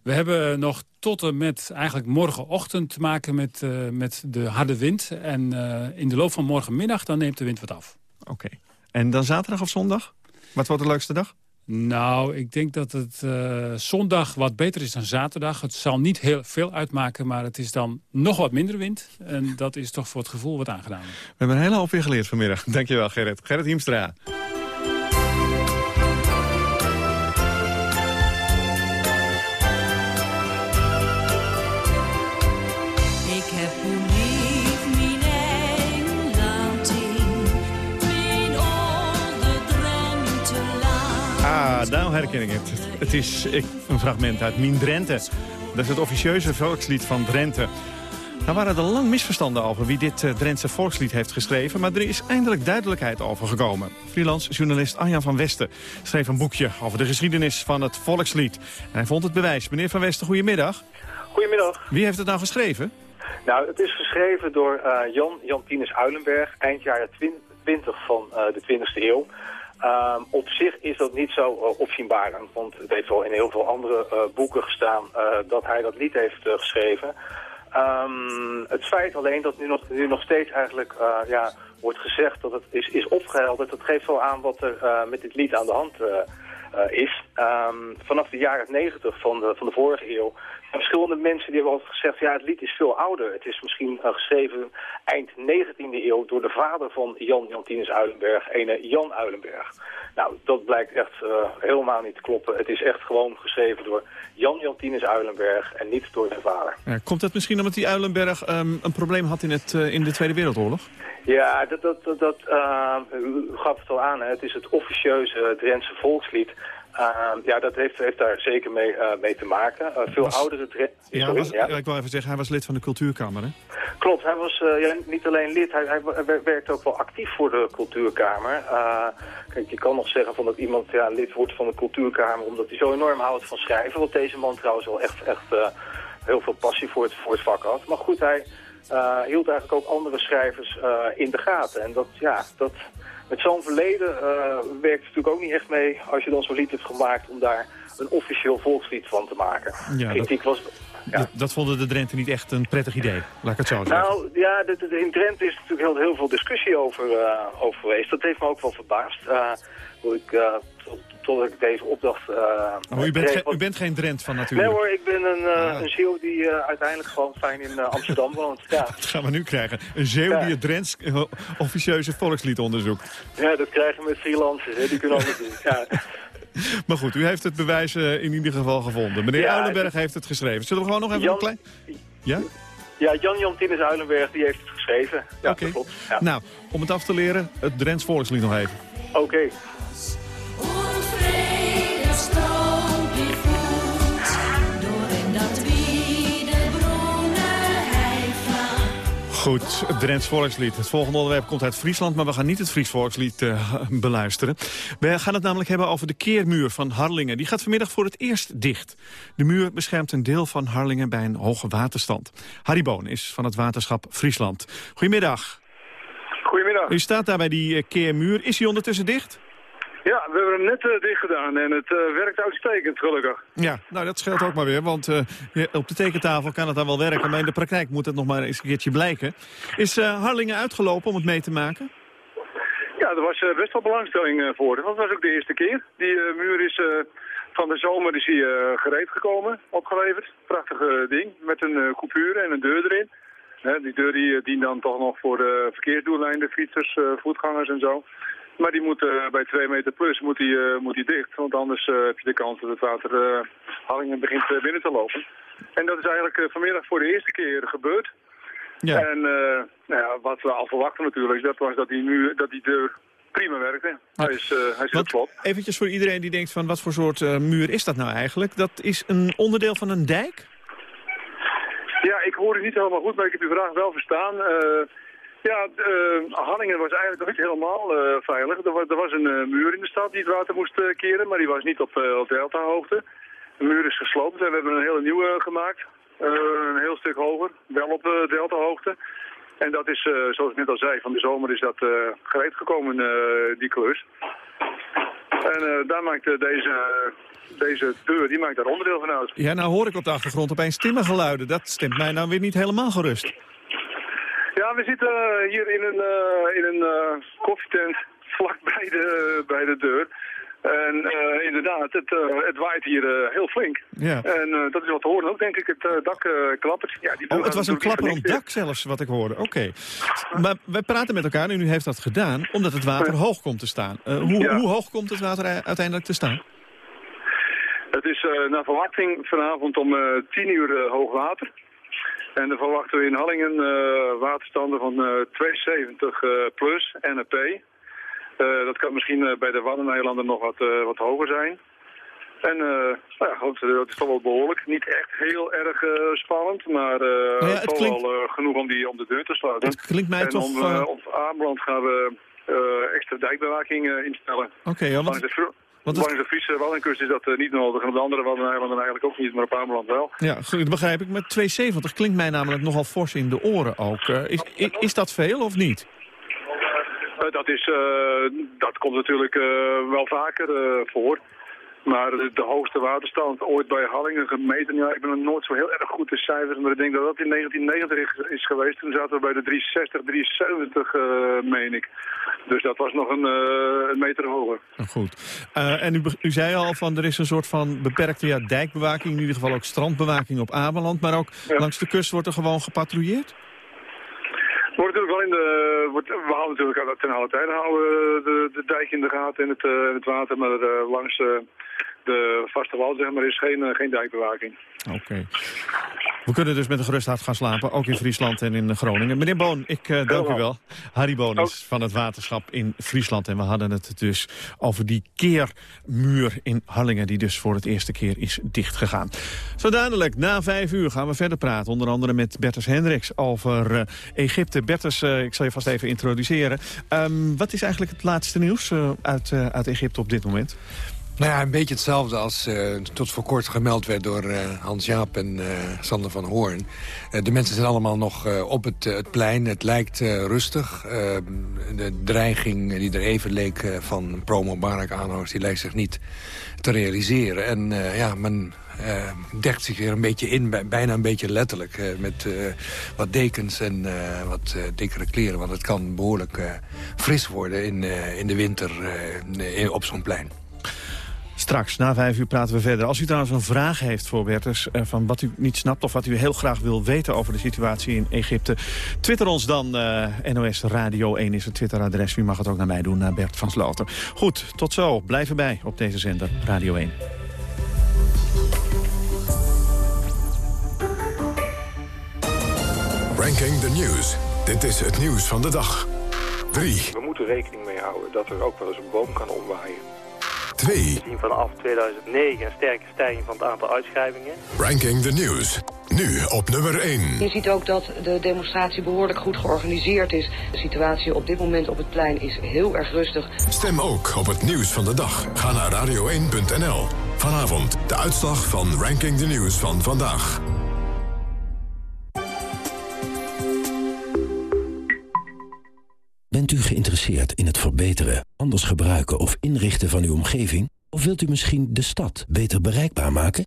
We hebben nog tot en met eigenlijk morgenochtend te maken met, eh, met de harde wind. En eh, in de loop van morgenmiddag dan neemt de wind wat af. Oké. En dan zaterdag of zondag? Wat wordt de leukste dag? Nou, ik denk dat het eh, zondag wat beter is dan zaterdag. Het zal niet heel veel uitmaken, maar het is dan nog wat minder wind. En dat is toch voor het gevoel wat aangedaan. We hebben een hele hoop weer geleerd vanmiddag. Dankjewel, Gerrit. Gerrit Hiemstra. Ah, nou herken ik het. Het is een fragment uit Mien Drenthe. Dat is het officieuze volkslied van Drenthe. Er waren er lang misverstanden over wie dit eh, Drentse volkslied heeft geschreven... maar er is eindelijk duidelijkheid over gekomen. Freelance journalist Arjan van Westen schreef een boekje over de geschiedenis van het volkslied. En hij vond het bewijs. Meneer van Westen, goedemiddag. Goedemiddag. Wie heeft het nou geschreven? Nou, het is geschreven door eh, Jan Jantinus Uilenberg, eind jaren 20 van eh, de 20e eeuw. Ehm, op zich is dat niet zo uh, opzienbarend, want het heeft wel in heel veel andere uh, boeken gestaan uh, dat hij dat lied heeft geschreven. Um, het feit alleen dat nu nog, nu nog steeds eigenlijk ja, wordt gezegd dat het is, is opgehelderd, dat geeft wel aan wat er met dit lied aan de hand is. Um, vanaf de jaren 90 van de, van de vorige eeuw verschillende mensen die hebben altijd gezegd... ja, het lied is veel ouder. Het is misschien uh, geschreven eind 19e eeuw... door de vader van Jan Jantinus Uilenberg, ene Jan Uilenberg. Nou, dat blijkt echt uh, helemaal niet te kloppen. Het is echt gewoon geschreven door Jan Jantinus Uilenberg... en niet door zijn vader. Ja, komt dat misschien omdat die Uilenberg um, een probleem had in, het, uh, in de Tweede Wereldoorlog? Ja, dat, dat, dat, dat u gaf het al aan. Hè. Het is het officieuze Drentse volkslied... Uh, ja, dat heeft, heeft daar zeker mee, uh, mee te maken. Uh, veel was, oudere... Ja, Sorry, was, ja, ik wil even zeggen, hij was lid van de Cultuurkamer, hè? Klopt, hij was ja, niet alleen lid, hij, hij werkte ook wel actief voor de Cultuurkamer. kijk, je kan nog zeggen van dat iemand ja, lid wordt van de Cultuurkamer... omdat hij zo enorm houdt van schrijven. Wat deze man trouwens wel echt, echt heel veel passie voor het, voor het vak had. Maar goed, hij hield eigenlijk ook andere schrijvers in de gaten. En dat, ja, dat met zo'n verleden uh, werkt het natuurlijk ook niet echt mee als je dan zo'n lied hebt gemaakt om daar een officieel volkslied van te maken. Ja, Kritiek dat, was... Ja. Dat, dat, vonden de Drenthe niet echt een prettig idee, laat ik het zo zeggen. Nou ja, de, in Drenthe is natuurlijk heel, heel veel discussie over, uh, over geweest. Dat heeft me ook wel verbaasd. Uh, ik, totdat ik deze opdracht... oh, u, bent u bent geen Drent van natuurlijk? Nee hoor, ik ben een, ja. een Zeeuw die uiteindelijk gewoon fijn in Amsterdam woont. Ja. Dat gaan we nu krijgen. Een Zeeuw ja. die het Drents officieuze volkslied onderzoekt. Ja, dat krijgen we met freelancers, hè. die kunnen alles doen. Ja. Maar goed, u heeft het bewijs uh, in ieder geval gevonden. Meneer ja, Uilenberg heeft het geschreven. Zullen we gewoon nog even Jan, een klein... Ja? Ja, Jan Jantinus Uilenberg die heeft het geschreven. Ja, okay. klopt. Ja. Nou, om het af te leren, het Drents volkslied nog even. Oké. Okay. Goed, het Drents volkslied. Het volgende onderwerp komt uit Friesland, maar we gaan niet het Fries volkslied uh, beluisteren. We gaan het namelijk hebben over de keermuur van Harlingen. Die gaat vanmiddag voor het eerst dicht. De muur beschermt een deel van Harlingen bij een hoge waterstand. Harry Boon is van het waterschap Friesland. Goedemiddag. Goedemiddag. U staat daar bij die uh, keermuur. Is hij ondertussen dicht? Ja, we hebben hem net eh, dicht gedaan en het eh, werkt uitstekend, gelukkig. Ja, nou dat scheelt ook maar weer, want eh, op de tekentafel kan het dan wel werken, maar in de praktijk moet het nog maar eens een keertje blijken. Is Harlingen uitgelopen om het mee te maken? Ja, er was best wel belangstelling voor. Dat was ook de eerste keer. Die muur is van de zomer is eh, gereed gekomen, opgeleverd. Prachtig ding, met een coupure en een deur erin. Die deur die dient dan toch nog voor de verkeersdoeleinden, fietsers, voetgangers en zo. Maar die moet eh, bij 2 meter plus moet die, eh, moet die dicht, want anders eh, heb je de kans dat het water Hallingen begint binnen te lopen. En dat is eigenlijk vanmiddag voor de eerste keer gebeurd. Ja. En nou ja, wat we al verwachten natuurlijk, dat was dat die, muur, dat die deur prima werkte. Hij is, hij is slot. eventjes voor iedereen die denkt van wat voor soort muur is dat nou eigenlijk? Dat is een onderdeel van een dijk? Ja, ik hoor u niet helemaal goed, maar ik heb uw vraag wel verstaan. Ja, eh, Hallingen was eigenlijk nog niet helemaal eh, veilig. Er was, er was een eh, muur in de stad die het water moest keren, maar die was niet op, op delta-hoogte. De muur is gesloopt en we hebben een hele nieuwe gemaakt. Een heel stuk hoger, wel op uh, delta-hoogte. En dat is, zoals ik net al zei, van de zomer is dat gereed gekomen, die klus. En daar maakt deze, deze deur, die maakt daar onderdeel van uit. Ja, nou hoor ik op de achtergrond opeens stimmengeluiden. Dat stemt mij nou weer niet helemaal gerust. Ja, we zitten hier in een, uh, in een uh, koffietent vlak bij de, bij de deur. En uh, inderdaad, het, het waait hier heel flink. Ja. En dat is wat te horen ook, denk ik. Het dak klappert. Ja, die oh, het was een klapperend dak zelfs, wat ik hoorde. Oké. Okay. Maar wij praten met elkaar en u heeft dat gedaan omdat het water hoog komt te staan. hoe, ja. hoe hoog komt het water uiteindelijk te staan? Het is naar verwachting vanavond om tien uur hoog water. En dan verwachten we in Hallingen uh, waterstanden van uh, 270 uh, plus NEP. Uh, dat kan misschien bij de Waddeneilanden nog wat, wat hoger zijn. En nou ja, goed, dat is toch wel behoorlijk. Niet echt heel erg spannend, maar nou ja, toch klinkt... wel genoeg om, die, om de deur te sluiten. Het klinkt mij en toch... om, op aanbeland gaan we extra dijkbewaking instellen. Oké, okay, ja, want... Want het... Langs de Friese Waddenkust is dat uh, niet nodig. En op de andere Waddeneilanden eigenlijk ook niet, maar op Ameland wel. Ja, goed, dat begrijp ik. Maar 270 klinkt mij namelijk nogal fors in de oren ook. Uh, is, is, is, dat veel of niet? Uh, dat, is, dat komt natuurlijk wel vaker voor. Maar de, de, hoogste waterstand ooit bij Hallingen gemeten, ja, ik ben er nooit zo heel erg goed in cijfers, maar ik denk dat dat in 1990 is geweest. Toen zaten we bij de 360, 370, uh, meen ik. Dus dat was nog een, uh, een meter hoger. Goed. Uh, en u, u, zei al van er is een soort van beperkte ja, dijkbewaking, in ieder geval ook strandbewaking op Ameland, maar ook ja. langs de kust wordt er gewoon gepatrouilleerd? Wordt natuurlijk wel in de, wordt, we houden natuurlijk ten alle tijde houden de, de dijk in de gaten en het, uh, het water, maar uh, langs uh, de vaste wal zeg maar, is geen, geen dijkbewaking. Oké. We kunnen dus met een gerust hart gaan slapen, ook in Friesland en in Groningen. Meneer Boon, ik uh, dank u wel. Harry Boon is van het waterschap in Friesland. En we hadden het dus over die keermuur in Hallingen... die dus voor het eerste keer is dichtgegaan. Zo dadelijk, na vijf uur gaan we verder praten. Onder andere met Bertus Hendricks over uh, Egypte. Bertus, uh, ik zal je vast even introduceren. Um, wat is eigenlijk het laatste nieuws uit, uit Egypte op dit moment? Nou ja, een beetje hetzelfde als uh, tot voor kort gemeld werd door uh, Hans-Jaap en uh, Sander van Hoorn. de mensen zijn allemaal nog op het, het, plein. Het lijkt rustig. de dreiging die er even leek van pro-Mubarak aanhangers... die lijkt zich niet te realiseren. En ja, men dekt zich weer een beetje in, bijna een beetje letterlijk. met wat dekens en wat dikkere kleren. Want het kan behoorlijk fris worden in, in de winter in, op zo'n plein. Straks, na vijf uur, praten we verder. Als u trouwens een vraag heeft voor Bertus, uh, van wat u niet snapt... of wat u heel graag wil weten over de situatie in Egypte... twitter ons dan. Uh, NOS Radio 1 is het Twitteradres. U mag het ook naar mij doen, naar Bert van Sloten. Goed, tot zo. Blijf erbij op deze zender, Radio 1. Ranking the News. Dit is het nieuws van de dag. 3. We moeten rekening mee houden dat er ook wel eens een boom kan omwaaien. 2. We zien vanaf 2009 een sterke stijging van het aantal uitschrijvingen. Ranking the News. Nu op nummer 1. Je ziet ook dat de demonstratie behoorlijk goed georganiseerd is. De situatie op dit moment op het plein is heel erg rustig. Stem ook op het nieuws van de dag. Ga naar radio1.nl. Vanavond de uitslag van Ranking the News van vandaag. U geïnteresseerd in het verbeteren, anders gebruiken of inrichten van uw omgeving? Of wilt u misschien de stad beter bereikbaar maken?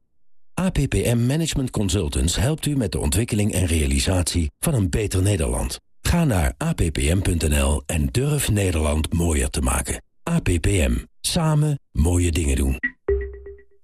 APPM Management Consultants helpt u met de ontwikkeling en realisatie van een beter Nederland. Ga naar appm.nl en durf Nederland mooier te maken. APPM. Samen mooie dingen doen.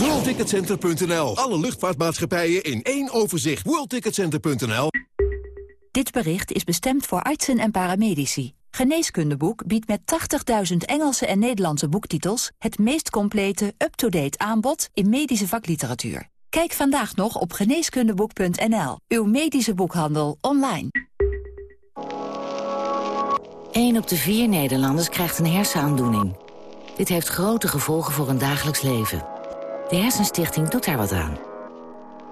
WorldTicketCenter.nl. Alle luchtvaartmaatschappijen in één overzicht. WorldTicketCenter.nl. Dit bericht is bestemd voor artsen en paramedici. Geneeskundeboek biedt met 80.000 Engelse en Nederlandse boektitels... het meest complete, up-to-date aanbod in medische vakliteratuur. Kijk vandaag nog op geneeskundeboek.nl. Uw medische boekhandel online. 1 op de vier Nederlanders krijgt een hersenaandoening. Dit heeft grote gevolgen voor hun dagelijks leven. De Hersenstichting doet daar wat aan.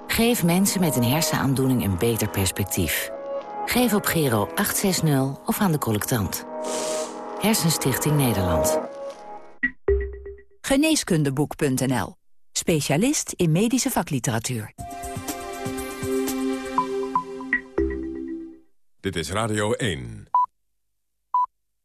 Geef mensen met een hersenaandoening een beter perspectief. Geef op Gero 860 of aan de collectant. Hersenstichting Nederland. Geneeskundeboek.nl. Specialist in medische vakliteratuur. Dit is Radio 1.